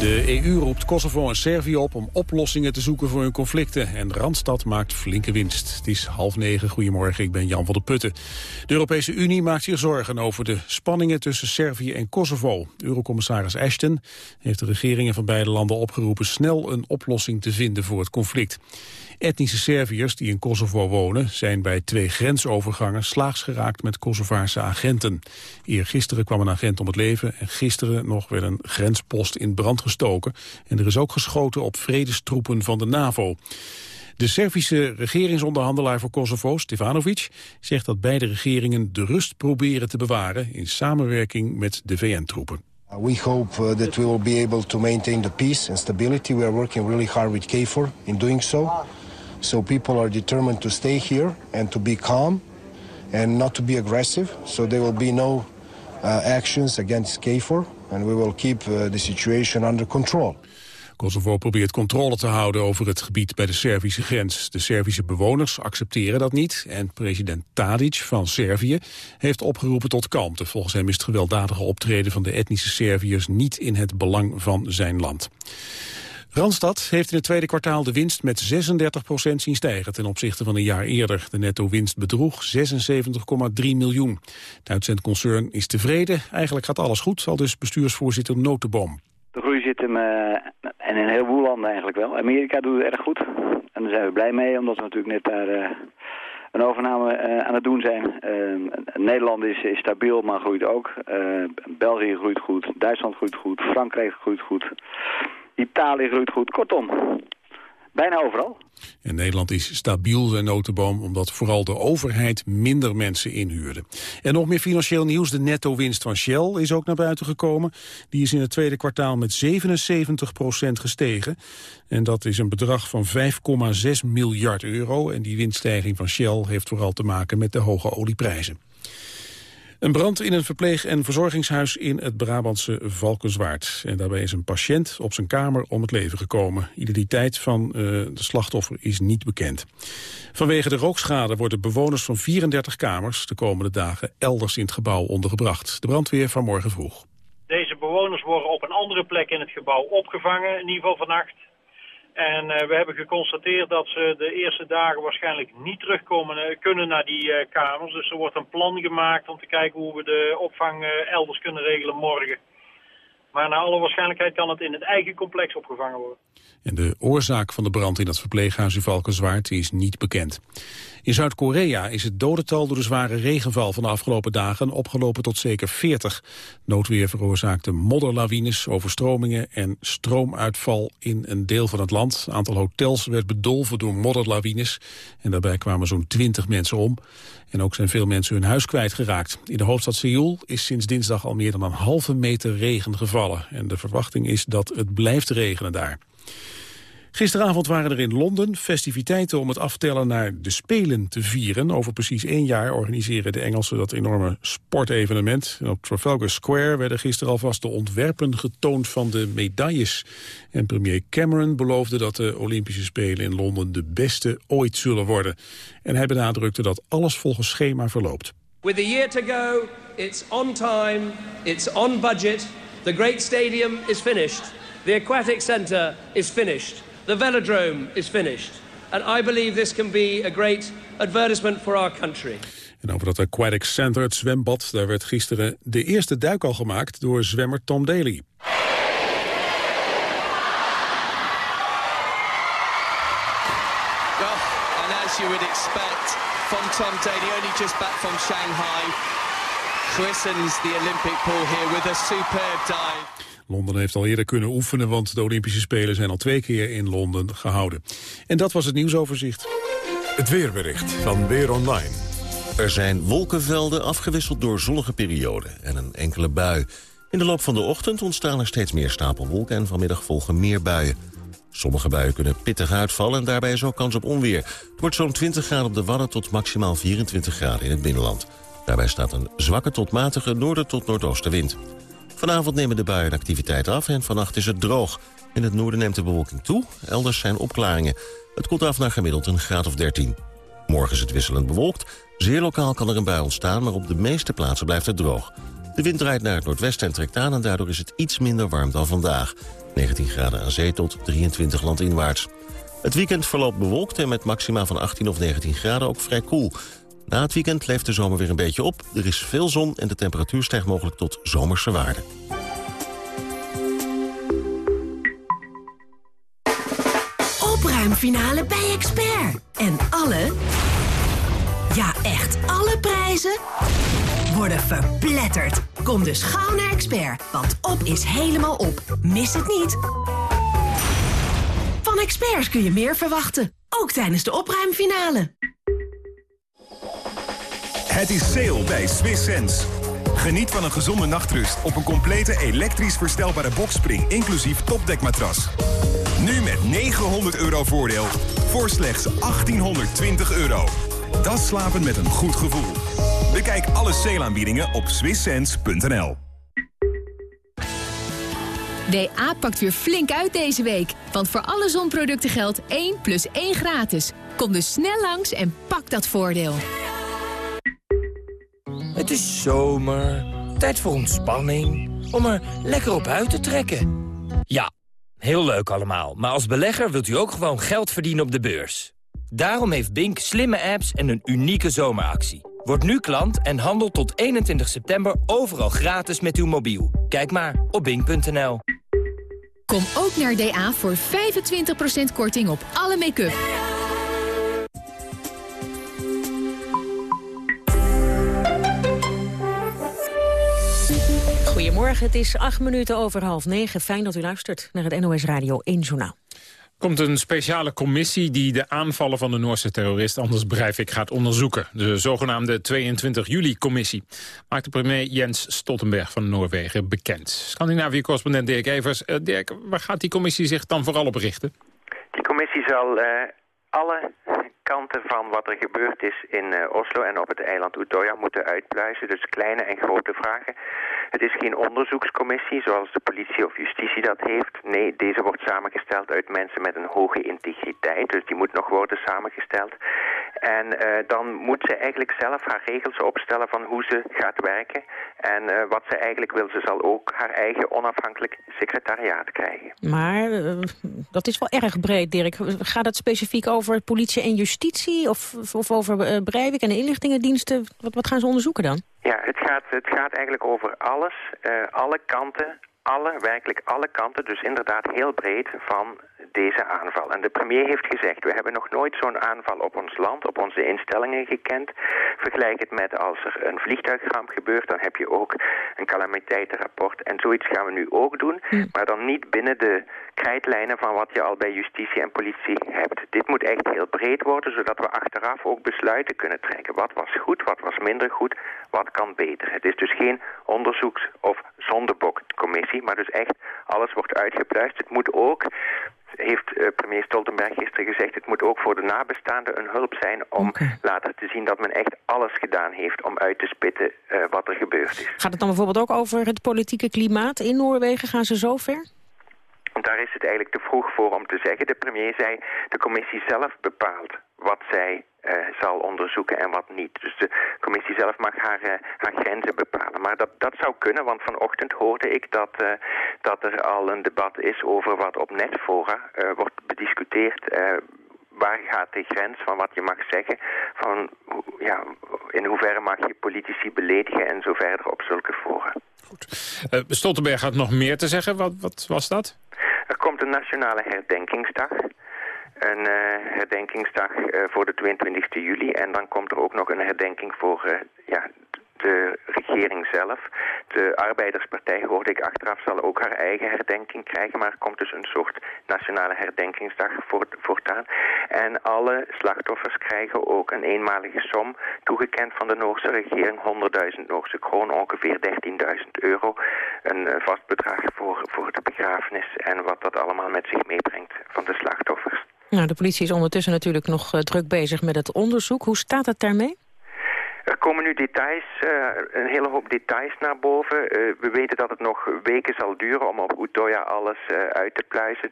De EU roept Kosovo en Servië op om oplossingen te zoeken voor hun conflicten. En Randstad maakt flinke winst. Het is half negen. Goedemorgen, ik ben Jan van der Putten. De Europese Unie maakt zich zorgen over de spanningen tussen Servië en Kosovo. Eurocommissaris Ashton heeft de regeringen van beide landen opgeroepen... snel een oplossing te vinden voor het conflict. Etnische Serviërs die in Kosovo wonen zijn bij twee grensovergangen slaags geraakt met Kosovaarse agenten. Eergisteren kwam een agent om het leven en gisteren nog werd een grenspost in brand gestoken. En er is ook geschoten op vredestroepen van de NAVO. De Servische regeringsonderhandelaar voor Kosovo, Stefanovic, zegt dat beide regeringen de rust proberen te bewaren in samenwerking met de VN-troepen. We hope uh, that we will be able to maintain the peace and stability. We are working really hard with KFOR in doing so. So people are determined to stay here and to be calm and not to be aggressive. So there will be no uh, actions against KFOR and we will keep uh, the situation under control. Kosovo probeert controle te houden over het gebied bij de Servische grens. De Servische bewoners accepteren dat niet en president Tadic van Servië heeft opgeroepen tot kalmte. Volgens hem is het gewelddadige optreden van de etnische Serviërs niet in het belang van zijn land. Randstad heeft in het tweede kwartaal de winst met 36% zien stijgen ten opzichte van een jaar eerder. De netto-winst bedroeg 76,3 miljoen. Het uitzendconcern is tevreden. Eigenlijk gaat alles goed, zal dus bestuursvoorzitter Notenboom. De groei zit hem, uh, en in een heleboel landen eigenlijk wel. Amerika doet het erg goed. En daar zijn we blij mee, omdat we natuurlijk net daar uh, een overname uh, aan het doen zijn. Nederland is, is, stabiel, maar groeit ook. België groeit goed, Duitsland groeit goed, Frankrijk groeit goed. Italië groeit goed. Kortom, bijna overal. En Nederland is stabiel, zijn notenboom, omdat vooral de overheid minder mensen inhuurde. En nog meer financieel nieuws, de netto-winst van Shell is ook naar buiten gekomen. Die is in het tweede kwartaal met 77 procent gestegen. En dat is een bedrag van 5,6 miljard euro. En die winststijging van Shell heeft vooral te maken met de hoge olieprijzen. Een brand in een verpleeg- en verzorgingshuis in het Brabantse Valkenswaard. En daarbij is een patiënt op zijn kamer om het leven gekomen. Identiteit van uh, de slachtoffer is niet bekend. Vanwege de rookschade worden bewoners van 34 kamers... de komende dagen elders in het gebouw ondergebracht. De brandweer van morgen vroeg. Deze bewoners worden op een andere plek in het gebouw opgevangen, in ieder geval vannacht. En uh, we hebben geconstateerd dat ze de eerste dagen waarschijnlijk niet terugkomen uh, kunnen naar die uh, kamers. Dus er wordt een plan gemaakt om te kijken hoe we de opvang elders kunnen regelen morgen. Maar naar alle waarschijnlijkheid kan het in het eigen complex opgevangen worden. En de oorzaak van de brand in het verpleeghuis in Valkenswaard is niet bekend. In Zuid-Korea is het dodental door de zware regenval van de afgelopen dagen opgelopen tot zeker 40. Noodweer veroorzaakte modderlawines, overstromingen en stroomuitval in een deel van het land. Het aantal hotels werd bedolven door modderlawines en daarbij kwamen zo'n 20 mensen om. En ook zijn veel mensen hun huis kwijtgeraakt. In de hoofdstad Seoul is sinds dinsdag al meer dan een halve meter regen gevallen. En de verwachting is dat het blijft regenen daar. Gisteravond waren er in Londen festiviteiten om het aftellen naar de Spelen te vieren. Over precies één jaar organiseren de Engelsen dat enorme sportevenement. En op Trafalgar Square werden gisteren alvast de ontwerpen getoond van de medailles. En premier Cameron beloofde dat de Olympische Spelen in Londen de beste ooit zullen worden. En hij benadrukte dat alles volgens schema verloopt. With a year to go, it's on time, it's on budget. The great stadium is finished. The aquatic center is finished. The velodrome is finished. And I believe this can be a great advertisement for our country. En over dat Aquatic Center, het zwembad, daar werd gisteren de eerste duik al gemaakt door zwemmer Tom Daly. Well, and as you would expect from Tom Daly, only just back from Shanghai, christens the Olympic pool here with a superb dive. Londen heeft al eerder kunnen oefenen, want de Olympische Spelen zijn al twee keer in Londen gehouden. En dat was het nieuwsoverzicht. Het weerbericht van Weer Online. Er zijn wolkenvelden afgewisseld door zonnige perioden en een enkele bui. In de loop van de ochtend ontstaan er steeds meer stapelwolken... en vanmiddag volgen meer buien. Sommige buien kunnen pittig uitvallen en daarbij is ook kans op onweer. Het wordt zo'n 20 graden op de Wadden tot maximaal 24 graden in het binnenland. Daarbij staat een zwakke tot matige noorden tot noordoostenwind. Vanavond nemen de buien activiteit af en vannacht is het droog. In het noorden neemt de bewolking toe, elders zijn opklaringen. Het koelt af naar gemiddeld een graad of 13. Morgen is het wisselend bewolkt. Zeer lokaal kan er een bui ontstaan, maar op de meeste plaatsen blijft het droog. De wind draait naar het noordwesten en trekt aan... en daardoor is het iets minder warm dan vandaag. 19 graden aan zee tot 23 landinwaarts. Het weekend verloopt bewolkt en met maxima van 18 of 19 graden ook vrij koel. Na het weekend leeft de zomer weer een beetje op. Er is veel zon en de temperatuur stijgt mogelijk tot zomerse waarden. Opruimfinale bij Expert. En alle, ja echt alle prijzen worden verpletterd. Kom dus gauw naar Expert, want op is helemaal op. Mis het niet. Van experts kun je meer verwachten, ook tijdens de opruimfinale. Het is sale bij Swiss Sense. Geniet van een gezonde nachtrust op een complete elektrisch verstelbare boxspring... inclusief topdekmatras. Nu met 900 euro voordeel voor slechts 1820 euro. Dat slapen met een goed gevoel. Bekijk alle sale-aanbiedingen op swisssense.nl. WA pakt weer flink uit deze week. Want voor alle zonproducten geldt 1 plus 1 gratis. Kom dus snel langs en pak dat voordeel. Het is zomer, tijd voor ontspanning, om er lekker op uit te trekken. Ja, heel leuk allemaal, maar als belegger wilt u ook gewoon geld verdienen op de beurs. Daarom heeft Bink slimme apps en een unieke zomeractie. Word nu klant en handel tot 21 september overal gratis met uw mobiel. Kijk maar op bink.nl. Kom ook naar DA voor 25% korting op alle make-up. Goedemorgen, het is acht minuten over half negen. Fijn dat u luistert naar het NOS Radio 1 Journaal. komt een speciale commissie die de aanvallen van de Noorse terrorist Anders Breivik gaat onderzoeken. De zogenaamde 22 juli-commissie maakte premier Jens Stoltenberg van Noorwegen bekend. Scandinavië-correspondent Dirk Evers. Uh, Dirk, waar gaat die commissie zich dan vooral op richten? Die commissie zal uh, alle kanten van wat er gebeurd is in uh, Oslo en op het eiland Utøya moeten uitpluizen. Dus kleine en grote vragen. Het is geen onderzoekscommissie zoals de politie of justitie dat heeft. Nee, deze wordt samengesteld uit mensen met een hoge integriteit. Dus die moet nog worden samengesteld. En uh, dan moet ze eigenlijk zelf haar regels opstellen van hoe ze gaat werken. En uh, wat ze eigenlijk wil, ze zal ook haar eigen onafhankelijk secretariaat krijgen. Maar uh, dat is wel erg breed, Dirk. Gaat het specifiek over politie en justitie? Of, of over Breivik en de inlichtingendiensten? Wat gaan ze onderzoeken dan? Ja, het gaat, het gaat eigenlijk over alles, alle kanten, alle, werkelijk alle kanten, dus inderdaad heel breed van deze aanval. En de premier heeft gezegd, we hebben nog nooit zo'n aanval op ons land, op onze instellingen gekend. Vergelijk het met als er een vliegtuigramp gebeurt, dan heb je ook een calamiteitenrapport. En zoiets gaan we nu ook doen, maar dan niet binnen de krijtlijnen van wat je al bij justitie en politie hebt. Dit moet echt heel breed worden, zodat we achteraf ook besluiten kunnen trekken. Wat was goed, wat was minder goed, wat kan beter. Het is dus geen onderzoeks- of zondebokcommissie, maar dus echt alles wordt uitgepluist. Het moet ook heeft uh, premier Stoltenberg gisteren gezegd... het moet ook voor de nabestaanden een hulp zijn om later te zien... dat men echt alles gedaan heeft om uit te spitten uh, wat er gebeurd is. Gaat het dan bijvoorbeeld ook over het politieke klimaat in Noorwegen? Gaan ze zo ver? Daar is het eigenlijk te vroeg voor om te zeggen. De premier zei, de commissie zelf bepaalt wat zij zal onderzoeken en wat niet. Dus de commissie zelf mag haar, uh, haar grenzen bepalen. Maar dat, dat zou kunnen, want vanochtend hoorde ik dat, uh, dat er al een debat is over wat op netfora wordt bediscuteerd waar gaat de grens van wat je mag zeggen, van ja, in hoeverre mag je politici beledigen en zo verder op zulke fora. Goed. Uh, Stoltenberg had nog meer te zeggen, wat, wat was dat? Er komt een nationale herdenkingsdag een uh, herdenkingsdag uh, voor de 22 juli. En dan komt er ook nog een herdenking voor uh, ja, de regering zelf. De Arbeiderspartij, hoorde ik achteraf, zal ook haar eigen herdenking krijgen. Maar er komt dus een soort nationale herdenkingsdag voor, voortaan. En alle slachtoffers krijgen ook een eenmalige som toegekend van de Noorse regering. 100.000 Noorse kroon, ongeveer 13.000 euro. Een vast bedrag voor, voor de begrafenis en wat dat allemaal met zich meebrengt van de slachtoffers. Nou, de politie is ondertussen natuurlijk nog uh, druk bezig met het onderzoek. Hoe staat het daarmee? Er komen nu details, uh, een hele hoop details naar boven. Uh, we weten dat het nog weken zal duren om op Utoya alles uit te pluizen.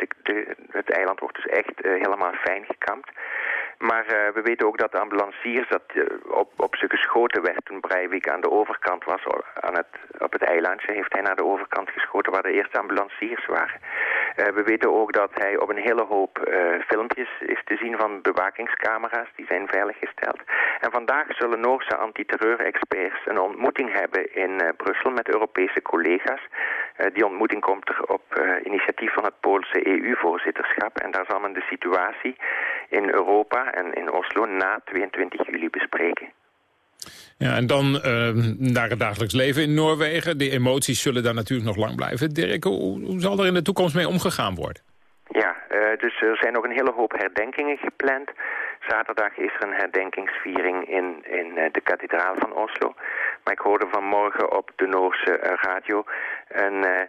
Het eiland wordt dus echt helemaal fijn gekampt. Maar we weten ook dat de ambulanciers dat, op, op ze geschoten werd toen Breivik aan de overkant was. Aan het, op het eilandje heeft hij naar de overkant geschoten waar de eerste ambulanciers waren. Uh, we weten ook dat hij op een hele hoop filmpjes is te zien van bewakingscamera's. Die zijn veiliggesteld. En vandaag zullen Noorse antiterreur-experts een ontmoeting hebben in Brussel met Europese collega's. die ontmoeting komt er op initiatief van het Poolse EU-voorzitterschap. En daar zal men de situatie in Europa en in Oslo na 22 juli bespreken. Ja, en dan uh, naar het dagelijks leven in Noorwegen. De emoties zullen daar natuurlijk nog lang blijven. Dirk, hoe, zal er in de toekomst mee omgegaan worden? Ja, uh, dus er zijn nog een hele hoop herdenkingen gepland. Zaterdag is er een herdenkingsviering in, in uh, de kathedraal van Oslo. Maar ik hoorde vanmorgen op de Noorse radio een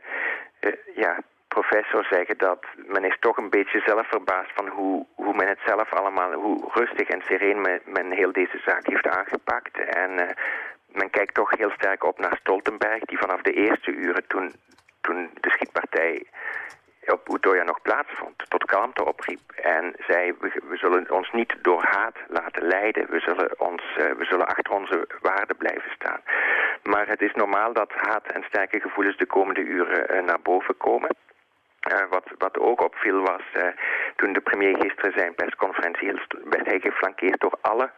ja, professor zeggen dat men is toch een beetje zelf verbaasd van hoe, hoe men het zelf allemaal, hoe rustig en sereen men, men heel deze zaak heeft aangepakt. En uh, men kijkt toch heel sterk op naar Stoltenberg, die vanaf de eerste uren toen, toen de schietpartij op Utoya nog plaatsvond, tot kalmte opriep. En zei, we, zullen ons niet door haat laten leiden. We zullen, ons, uh, we zullen achter onze waarden blijven staan. Maar het is normaal dat haat en sterke gevoelens de komende uren uh, naar boven komen. Uh, wat, wat ook opviel was, uh, toen de premier gisteren zijn persconferentie hield, werd hij geflankeerd door alle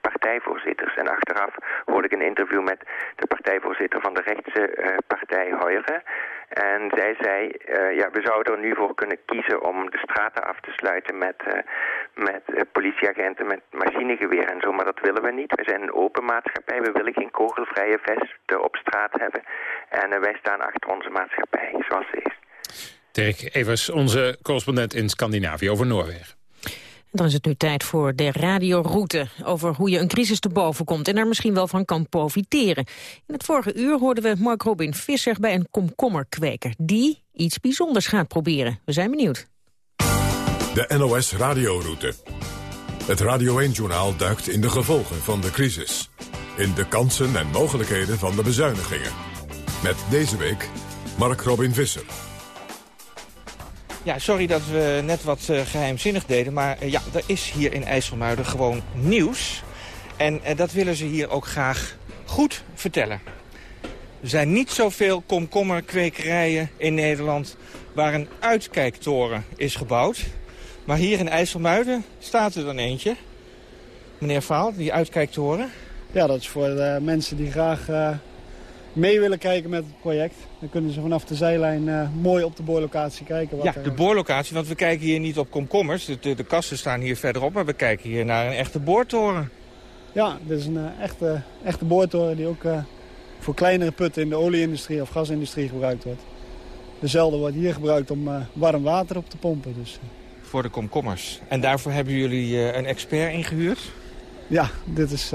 partijvoorzitters. En achteraf hoorde ik een interview met de partijvoorzitter van de rechtse uh, partij Hoyre. En zij zei, ja, we zouden er nu voor kunnen kiezen om de straten af te sluiten met, met politieagenten met machinegeweer en zo. Maar dat willen we niet. We zijn een open maatschappij. We willen geen kogelvrije vesten op straat hebben. En wij staan achter onze maatschappij zoals ze is. Dirk Evers, onze correspondent in Scandinavië over Noorwegen. Dan is het nu tijd voor de radioroute over hoe je een crisis te boven komt en er misschien wel van kan profiteren. In het vorige uur hoorden we Mark Robin Visser bij een komkommerkweker die iets bijzonders gaat proberen. We zijn benieuwd. De NOS radioroute. Het Radio 1-journaal duikt in de gevolgen van de crisis. In de kansen en mogelijkheden van de bezuinigingen. Met deze week Mark Robin Visser. Ja, sorry dat we net wat uh, geheimzinnig deden, maar uh, ja, er is hier in IJsselmuiden gewoon nieuws. En uh, dat willen ze hier ook graag goed vertellen. Er zijn niet zoveel komkommerkwekerijen in Nederland waar een uitkijktoren is gebouwd. Maar hier in IJsselmuiden staat er dan eentje. Meneer Vaal, die uitkijktoren. Ja, dat is voor de mensen die graag mee willen kijken met het project. Dan kunnen ze vanaf de zijlijn uh, mooi op de boorlocatie kijken. Wat ja, de boorlocatie, want we kijken hier niet op komkommers. De, de, de, kassen staan hier verderop, maar we kijken hier naar een echte boortoren. Ja, dit is een uh, echte, echte boortoren die ook voor kleinere putten in de olieindustrie of gasindustrie gebruikt wordt. Dezelfde wordt hier gebruikt om warm water op te pompen. Dus, voor de komkommers. En daarvoor hebben jullie een expert ingehuurd? Ja, dit is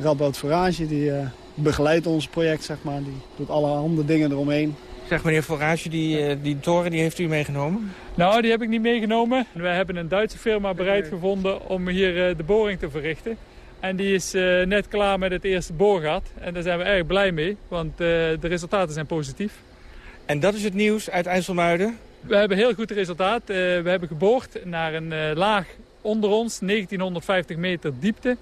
Radboud Forage. Die begeleidt ons project, zeg maar. Die doet allerhande dingen eromheen. Zeg meneer Forage, die, die toren die heeft u meegenomen? Nou, die heb ik niet meegenomen. We hebben een Duitse firma bereid gevonden om hier de boring te verrichten. En die is net klaar met het eerste boorgat. En daar zijn we erg blij mee, want de resultaten zijn positief. En dat is het nieuws uit IJsselmuiden? We hebben heel goed resultaat. Uh, we hebben geboord naar een laag onder ons, 1950 meter diepte.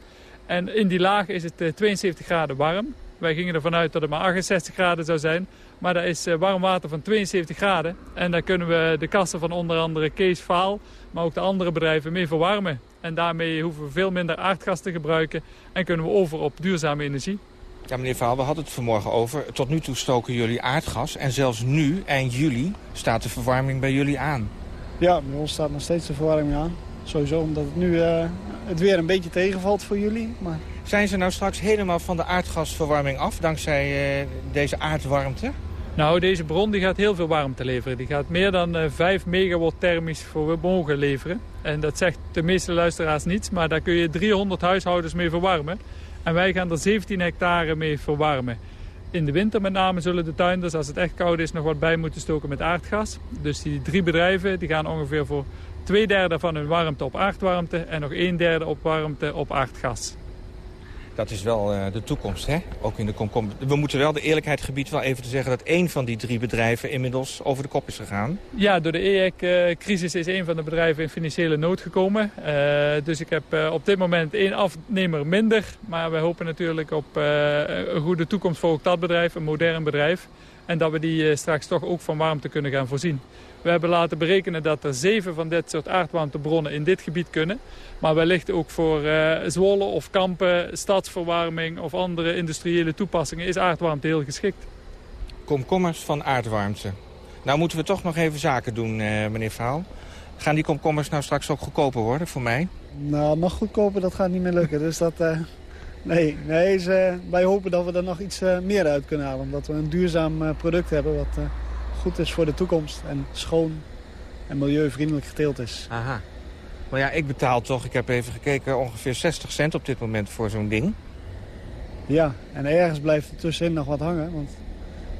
En in die laag is het uh, 72 graden warm. Wij gingen ervan uit dat het maar 68 graden zou zijn. Maar dat is warm water van 72 graden. En daar kunnen we de kassen van onder andere Kees Vaal, maar ook de andere bedrijven mee verwarmen. En daarmee hoeven we veel minder aardgas te gebruiken en kunnen we over op duurzame energie. Ja, meneer Vaal, we hadden het vanmorgen over. Tot nu toe stoken jullie aardgas. En zelfs nu, eind juli, staat de verwarming bij jullie aan. Ja, bij ons staat nog steeds de verwarming aan. Sowieso omdat het nu uh, het weer een beetje tegenvalt voor jullie. Maar... Zijn ze nou straks helemaal van de aardgasverwarming af, dankzij uh, deze aardwarmte? Nou, deze bron die gaat heel veel warmte leveren. Die gaat meer dan uh, 5 megawatt thermisch voor mogen leveren. En dat zegt de meeste luisteraars niets, maar daar kun je 300 huishoudens mee verwarmen. En wij gaan er 17 hectare mee verwarmen. In de winter met name zullen de tuinders, als het echt koud is, nog wat bij moeten stoken met aardgas. Dus die drie bedrijven die gaan ongeveer voor twee derde van hun warmte op aardwarmte... en nog een derde op warmte op aardgas. Dat is wel uh, de toekomst, hè? Ook in de komkom. We moeten wel de eerlijkheid gebied wel even te zeggen... dat één van die drie bedrijven inmiddels over de kop is gegaan. Ja, door de EEC-crisis is een van de bedrijven in financiële nood gekomen. Uh, dus ik heb uh, op dit moment één afnemer minder. Maar we hopen natuurlijk op een goede toekomst voor ook dat bedrijf, een modern bedrijf. En dat we die straks toch ook van warmte kunnen gaan voorzien. We hebben laten berekenen dat er zeven van dit soort aardwarmtebronnen in dit gebied kunnen. Maar wellicht ook voor uh, Zwolle of Kampen, stadsverwarming of andere industriële toepassingen is aardwarmte heel geschikt. Komkommers van aardwarmte. Nou moeten we toch nog even zaken doen, uh, meneer Vaal. Gaan die komkommers nou straks ook goedkoper worden voor mij? Nou, nog goedkoper, dat gaat niet meer lukken. Dus dat... Uh... Nee, nee ze, wij hopen dat we er nog iets uh, meer uit kunnen halen. Omdat we een duurzaam uh, product hebben wat uh, goed is voor de toekomst. En schoon en milieuvriendelijk geteeld is. Aha. Maar ja, ik betaal toch, ik heb even gekeken, ongeveer 60 cent op dit moment voor zo'n ding. Ja, en ergens blijft er tussenin nog wat hangen. Want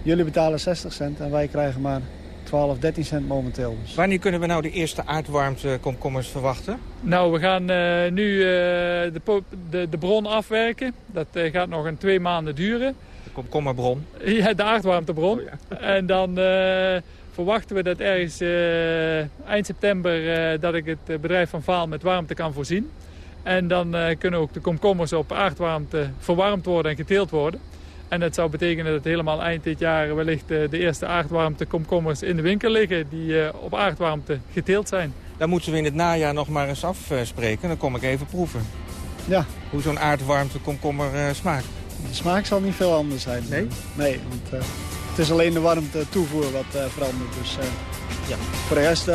jullie betalen 60 cent en wij krijgen maar 12, 13 cent momenteel. Dus. Wanneer kunnen we nou de eerste aardwarmte komkommers verwachten? Nou, we gaan uh, nu uh, de, de, de, bron afwerken. Dat uh, gaat nog een twee maanden duren. De komkommerbron? Ja, de aardwarmtebron. Oh, ja. En dan verwachten we dat ergens uh, eind september uh, dat ik het bedrijf van Vaal met warmte kan voorzien. En dan uh, kunnen ook de komkommers op aardwarmte verwarmd worden en geteeld worden. En dat zou betekenen dat helemaal eind dit jaar wellicht de eerste aardwarmte komkommers in de winkel liggen die op aardwarmte geteeld zijn. Dan moeten we in het najaar nog maar eens afspreken. Dan kom ik even proeven. Ja. Hoe zo'n aardwarmte komkommer smaakt. De smaak zal niet veel anders zijn. Nee? Nee, want het is alleen de warmte toevoer wat uh, verandert. Dus uh, ja. voor de rest, uh,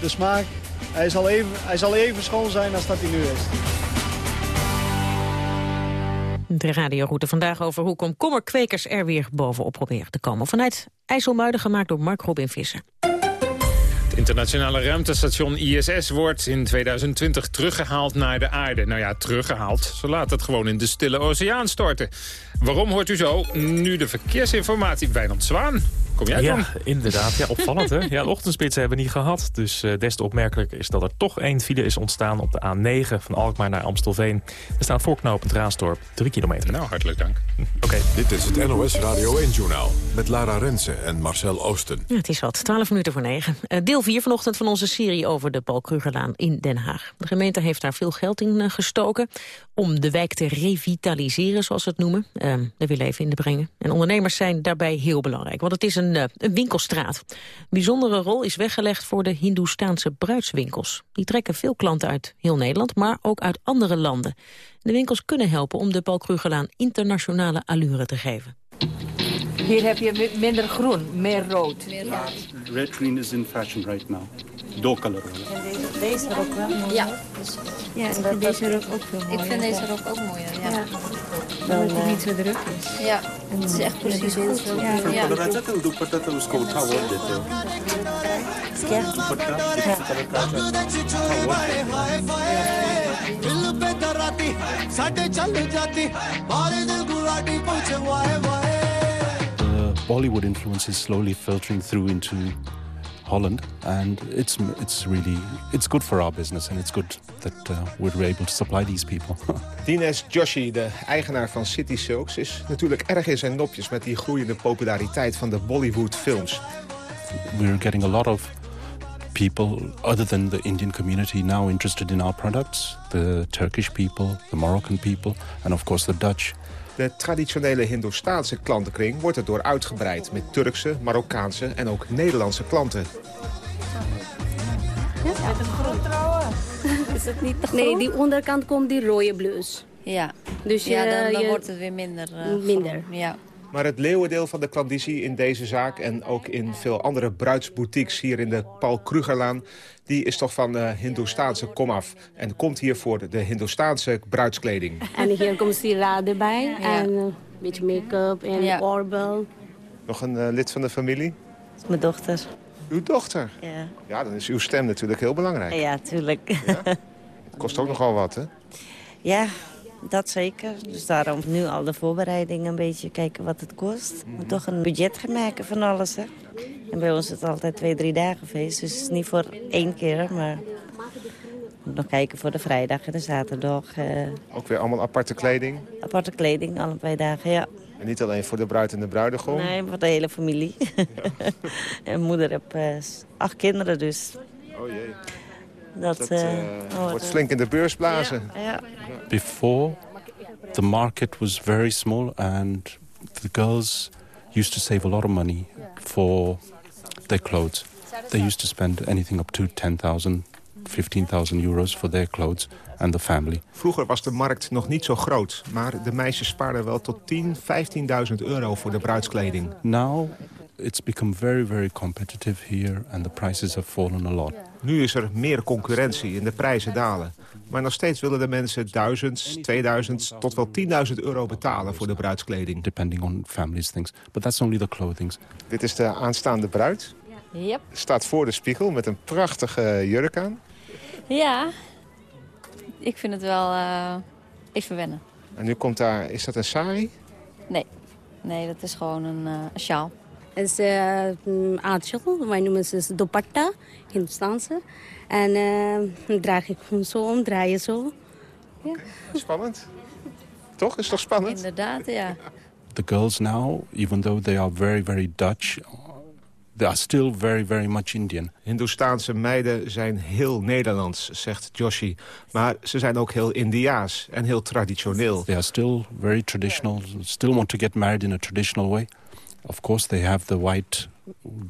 de smaak, hij zal, even, hij zal even schoon zijn als dat hij nu is. De radioroute vandaag over hoe komkommerkwekers er weer bovenop proberen te komen. Vanuit IJsselmuiden gemaakt door Mark Robin Visser. Internationale ruimtestation ISS wordt in 2020 teruggehaald naar de aarde. Nou ja, teruggehaald. Ze laten het gewoon in de stille oceaan storten. Waarom hoort u zo? Nu de verkeersinformatie. Wijnand Zwaan. Kom jij ja, dan? inderdaad. Ja, opvallend hè. (laughs) Ja, de ochtendspits hebben we niet gehad. Dus uh, des te opmerkelijker is dat er toch één file is ontstaan op de A9 van Alkmaar naar Amstelveen. Er staat voorknopend Raasdorp, drie kilometer. Nou, hartelijk dank. Oké. Dit is het NOS Radio 1-journaal met Lara Rensen en Marcel Oosten. Ja, het is wat, 12 minuten voor 9. Uh, deel 4 vanochtend van onze serie over de Paul Krugerlaan in Den Haag. De gemeente heeft daar veel geld in uh, gestoken om de wijk te revitaliseren, zoals ze het noemen. Uh, er weer leven in te brengen. En ondernemers zijn daarbij heel belangrijk, want het is een, uh, een winkelstraat. Een bijzondere rol is weggelegd voor de Hindoestaanse bruidswinkels. Die trekken veel klanten uit heel Nederland, maar ook uit andere landen. De winkels kunnen helpen om de Paul Krugerlaan internationale allure te geven. Hier heb je minder groen, meer rood. Meer rood. Red green is in fashion right now. Door color. En deze, deze er rok wel mooi. Ja, eh, ja ik vind deze rok er ook veel mooier. Ik vind deze rok er ook mooier, ja. ja. Dat het niet eh, zo druk is. Ja, en het is echt precies goed. Ja. Ja. The eh. Bollywood influence is slowly filtering through into Holland, and it's it's really it's good for our business, and it's good that uh, we're able to supply these people. (laughs) Dines Joshi, de eigenaar van City Silks, is natuurlijk erg in zijn nopjes met die groeiende populariteit van de Bollywood films. We're getting a lot of people other than the Indian community now interested in our products. The Turkish people, the Moroccan people, and of course the Dutch. De traditionele Hindoestaanse klantenkring wordt erdoor uitgebreid... met Turkse, Marokkaanse en ook Nederlandse klanten. Ja, met een groen trouwen. (laughs) Is het niet te groen? Nee, die onderkant komt die rode blus. Ja, dus ja dan, dan je, wordt het weer minder. Uh, minder. Groen. Ja. Maar het leeuwendeel van de klandizie in deze zaak... en ook in veel andere bruidsboutiques hier in de Paul Krugerlaan... die is toch van uh, Hindoestaanse komaf. En komt hier voor de Hindoestaanse bruidskleding. En hier komt sieraden bij. Ja. En een beetje make-up en ja. oorbel. Nog een uh, lid van de familie? Mijn dochter. Uw dochter? Ja. Ja, dan is uw stem natuurlijk heel belangrijk. Ja, tuurlijk. Ja? Het kost ook nogal wat, hè? Ja, dat zeker. Dus daarom nu al de voorbereidingen een beetje kijken wat het kost. Maar toch een budget gaan maken van alles, hè. En bij ons is het altijd twee, drie dagen feest. Dus het is niet voor één keer, maar... Nog kijken voor de vrijdag en de zaterdag. Uh... Ook weer allemaal aparte kleding? Aparte kleding, allebei dagen, ja. En niet alleen voor de bruid en de bruidegom? Nee, voor de hele familie. Ja. (laughs) en moeder heeft uh, acht kinderen, dus... Oh jee. Dat, dat uh, uh, wordt flink in de beurs blazen. Ja, ja. Before, the market was very small and the girls used to save a lot of money for their clothes. They used to spend anything up to 10,000, 15,000 euros for their clothes and the family. Vroeger was de markt nog niet zo groot, maar de meisjes spaarden wel tot 10, 15.000 euro voor de bruidskleding. Now it's become very, very competitive here and the prices have fallen a lot. Nu is er meer concurrentie en de prijzen dalen. Maar nog steeds willen de mensen 1000, 2000 tot wel 10.000 euro betalen voor de bruidskleding. Depending on families things. But that's only the clothing. Dit is de aanstaande bruid. Yep. Staat voor de spiegel met een prachtige jurk aan. Ja, ik vind het wel uh, even wennen. En nu komt daar, is dat een sari? Nee, nee dat is gewoon een, uh, een sjaal. Het is uh, aanschool, wij noemen het dupatta, Hindustaanse. En uh, draag ik gewoon zo om, draai je zo. Ja. Spannend. Toch? Is toch spannend? Inderdaad, ja. The girls now, even though they are very, very Dutch... They are still very, very much Indian. Hindoestaanse meiden zijn heel Nederlands, zegt Joshi. Maar ze zijn ook heel Indiaas en heel traditioneel. They are still very traditional, still want to get married in a traditional way. Of course, they have the white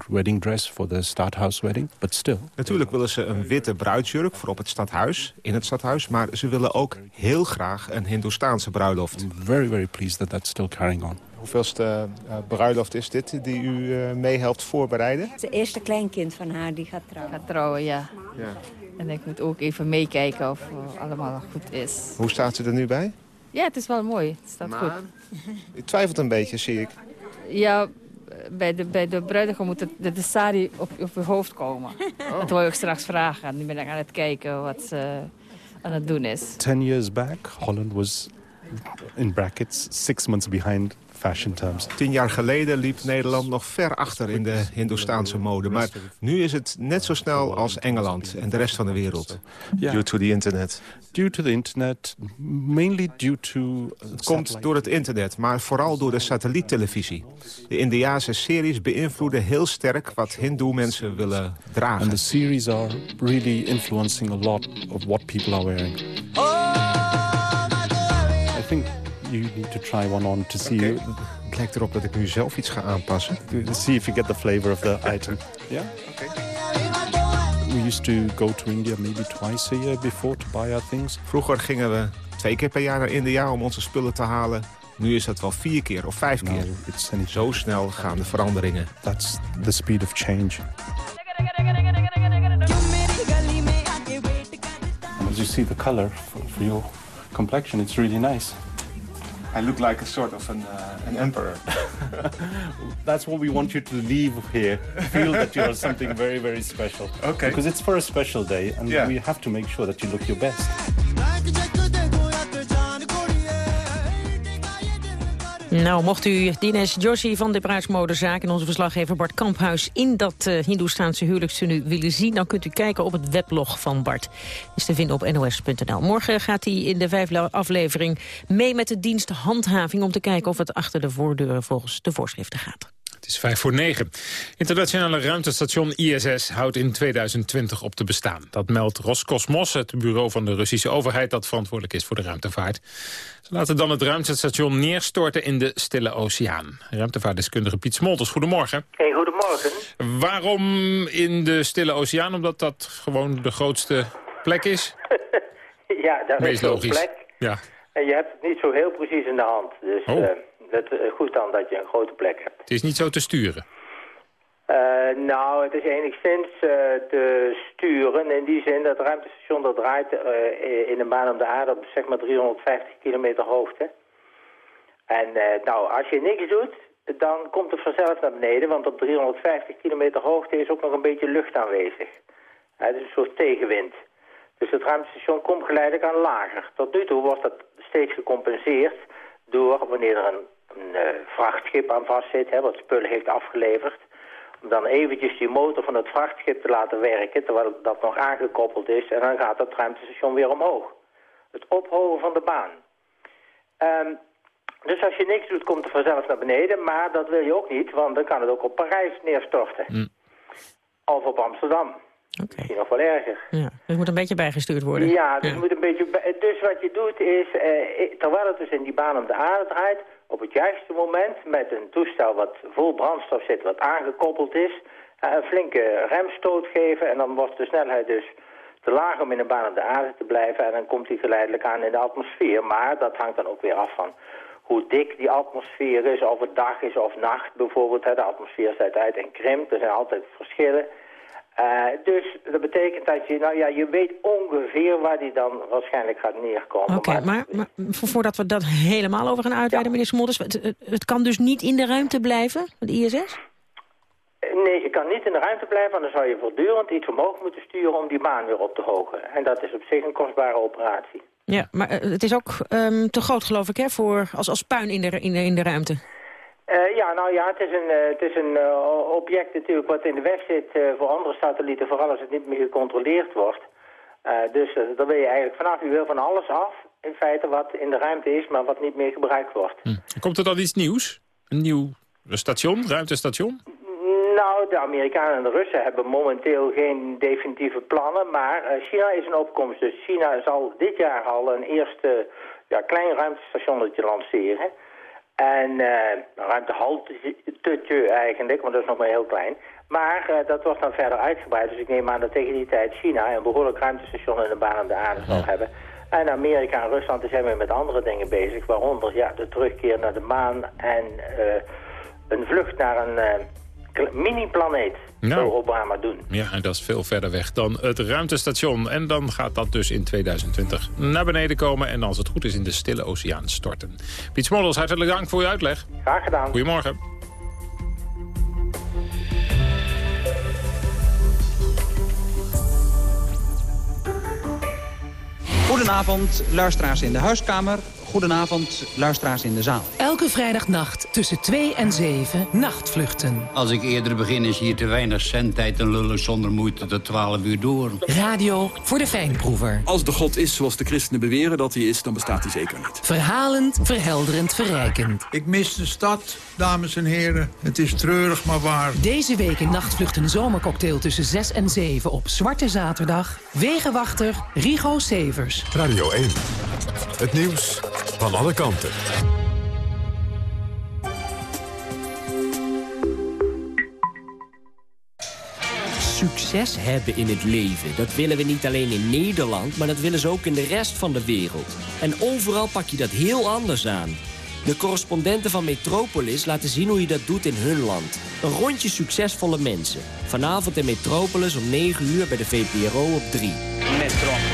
wedding dress for the stadhouse wedding, but still. Natuurlijk willen ze een witte bruidsjurk voor op het stadhuis, in het stadhuis, maar ze willen ook heel graag een Hindoestaanse bruiloft. I'm very, very pleased that that's still carrying on. Hoeveelste uh, bruiloft is dit die u uh, mee helpt voorbereiden? Het eerste kleinkind van haar die gaat trouwen. Gaat trouwen, ja. ja. En ik moet ook even meekijken of allemaal goed is. Hoe staat ze er nu bij? Ja, het is wel mooi. Het staat maar, goed. (laughs) U twijfelt een beetje, zie ik. Ja, bij de, bij de bruidegom moet de, de sari op, op je hoofd komen. Oh. Dat wil je ook straks vragen. Nu ben ik aan het kijken wat ze aan het doen is. Ten years back, Holland was, in brackets, six months behind fashion terms. Tien jaar geleden liep Nederland nog ver achter in de Hindoestaanse mode. Maar nu is het net zo snel als Engeland en de rest van de wereld. Due to the internet. Due to the internet, mainly due to... Het komt door het internet, maar vooral door de satelliettelevisie. De Indiaanse series beïnvloeden heel sterk wat hindoe mensen willen dragen. And the series are really influencing a lot of what people are wearing. I think you need to try one on to see... Okay. Het lijkt erop dat ik nu zelf iets ga aanpassen. To see if you get the flavor of the item. Yeah? We used to go to India maybe twice a year before to buy our things. Vroeger gingen we twee keer per jaar naar India om onze spullen te halen. Nu is dat wel vier keer of vijf keer. It's Zo snel gaan de veranderingen. That's the speed of change. As you see the color for your complexion, it's really nice. I look like a sort of an, uh, an emperor. (laughs) That's what we want you to leave here. Feel that you are something very, very special. Okay. Because it's for a special day, and Yeah. we have to make sure that you look your best. Nou, mocht u Dines Joshi van de bruidsmodezaak en onze verslaggever Bart Kamphuis in dat uh, Hindoestaanse huwelijkstenu willen zien, dan kunt u kijken op het weblog van Bart. Is te vinden op nos.nl. Morgen gaat hij in de vijfde aflevering mee met de dienst handhaving om te kijken of het achter de voordeuren volgens de voorschriften gaat. Het is vijf voor negen. Internationale ruimtestation ISS houdt in 2020 op te bestaan. Dat meldt Roscosmos, het bureau van de Russische overheid... dat verantwoordelijk is voor de ruimtevaart. Ze laten dan het ruimtestation neerstorten in de Stille Oceaan. Ruimtevaartdeskundige Piet Smolters, goedemorgen. Hey, goedemorgen. Waarom in de Stille Oceaan? Omdat dat gewoon de grootste plek is? (laughs) ja, is Meest zo'n logisch. plek. Ja. En je hebt het niet zo heel precies in de hand. Dus Oh. eh, het is goed dan dat je een grote plek hebt. Het is niet zo te sturen. Eh, nou, het is enigszins eh, te sturen in die zin dat het ruimtestation dat draait eh, in een baan om de aarde op zeg maar 350 kilometer hoogte. En eh, nou, als je niks doet, dan komt het vanzelf naar beneden, want op 350 kilometer hoogte is ook nog een beetje lucht aanwezig. Het is een soort tegenwind. Dus het ruimtestation komt geleidelijk aan lager. Tot nu toe wordt dat steeds gecompenseerd door wanneer er een, een eh, vrachtschip aan vastzit, hè, wat spullen heeft afgeleverd, om dan eventjes die motor van het vrachtschip te laten werken, terwijl dat nog aangekoppeld is, en dan gaat het ruimtestation weer omhoog. Het ophogen van de baan. Ehm, dus als je niks doet, komt het vanzelf naar beneden, maar dat wil je ook niet, want dan kan het ook op Parijs neerstorten. Of op Amsterdam. Misschien nog wel erger. Ja, moet een beetje bijgestuurd worden. Ja, dus, Moet een beetje bij- dus wat je doet is, eh, terwijl het dus in die baan om de aarde draait, op het juiste moment met een toestel wat vol brandstof zit, wat aangekoppeld is, eh, een flinke remstoot geven en dan wordt de snelheid dus te laag om in een baan om de aarde te blijven en dan komt hij geleidelijk aan in de atmosfeer. Maar dat hangt dan ook weer af van hoe dik die atmosfeer is, of het dag is of nacht bijvoorbeeld. De atmosfeer zet uit en krimpt, er zijn altijd verschillen. Eh, dus dat betekent dat je, nou ja, je weet ongeveer waar die dan waarschijnlijk gaat neerkomen. Oké, maar, maar vo- voordat we dat helemaal over gaan uitweiden, meneer Smolders... Het, het, kan dus niet in de ruimte blijven, het ISS? Eh, Nee, je kan niet in de ruimte blijven, want dan zou je voortdurend iets omhoog moeten sturen om die baan weer op te hogen. En dat is op zich een kostbare operatie. Ja, maar eh, het is ook ehm, te groot, geloof ik, hè, voor, als, als puin in de, in de, in de ruimte. Eh, ja, nou ja, het is een, eh, het is een eh, object natuurlijk wat in de weg zit voor andere satellieten, vooral als het niet meer gecontroleerd wordt. Dus daar wil je eigenlijk vanaf, je wil van alles af, in feite wat in de ruimte is, maar wat niet meer gebruikt wordt. Komt er dan iets nieuws? Een nieuw station, ruimtestation? Nou, de Amerikanen en de Russen hebben momenteel geen definitieve plannen, maar China is een opkomst. Dus China zal dit jaar al een eerste ja, klein ruimtestationnetje lanceren. En eh een ruimtehaltetje eigenlijk, want dat is nog maar heel klein. Maar eh, dat wordt dan verder uitgebreid. Dus ik neem aan dat tegen die tijd China een behoorlijk ruimtestation in de baan om de aarde zal hebben. En Amerika en Rusland zijn weer met andere dingen bezig. Waaronder ja, de terugkeer naar de maan en eh, een vlucht naar een mini-planeet. Nou. Wil Obama doen. Ja, en dat is veel verder weg dan het ruimtestation. En dan gaat dat dus in 2020 naar beneden komen... en als het goed is in de Stille Oceaan storten. Piet Smolders, hartelijk dank voor uw uitleg. Graag gedaan. Goedemorgen. Goedenavond, luisteraars in de huiskamer. Goedenavond, luisteraars in de zaal. Elke vrijdagnacht tussen 2 en 7 nachtvluchten. Als ik eerder begin is hier te weinig zendtijd en lullen zonder moeite tot 12 uur door. Radio voor de fijnproever. Als de God is zoals de christenen beweren dat hij is, dan bestaat hij zeker niet. Verhalend, verhelderend, verrijkend. Ik mis de stad, dames en heren. Het is treurig, maar waar. Deze week in Nachtvlucht zomercocktail tussen 6 en 7 op Zwarte Zaterdag. Wegenwachter Rigo Severs. Radio 1. Het nieuws van alle kanten. Succes hebben in het leven, dat willen we niet alleen in Nederland... maar dat willen ze ook in de rest van de wereld. En overal pak je dat heel anders aan. De correspondenten van Metropolis laten zien hoe je dat doet in hun land. Een rondje succesvolle mensen. Vanavond in Metropolis om 9 uur bij de VPRO op 3. Metropolis.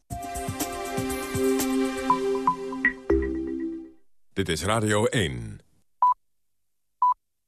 Dit is Radio 1.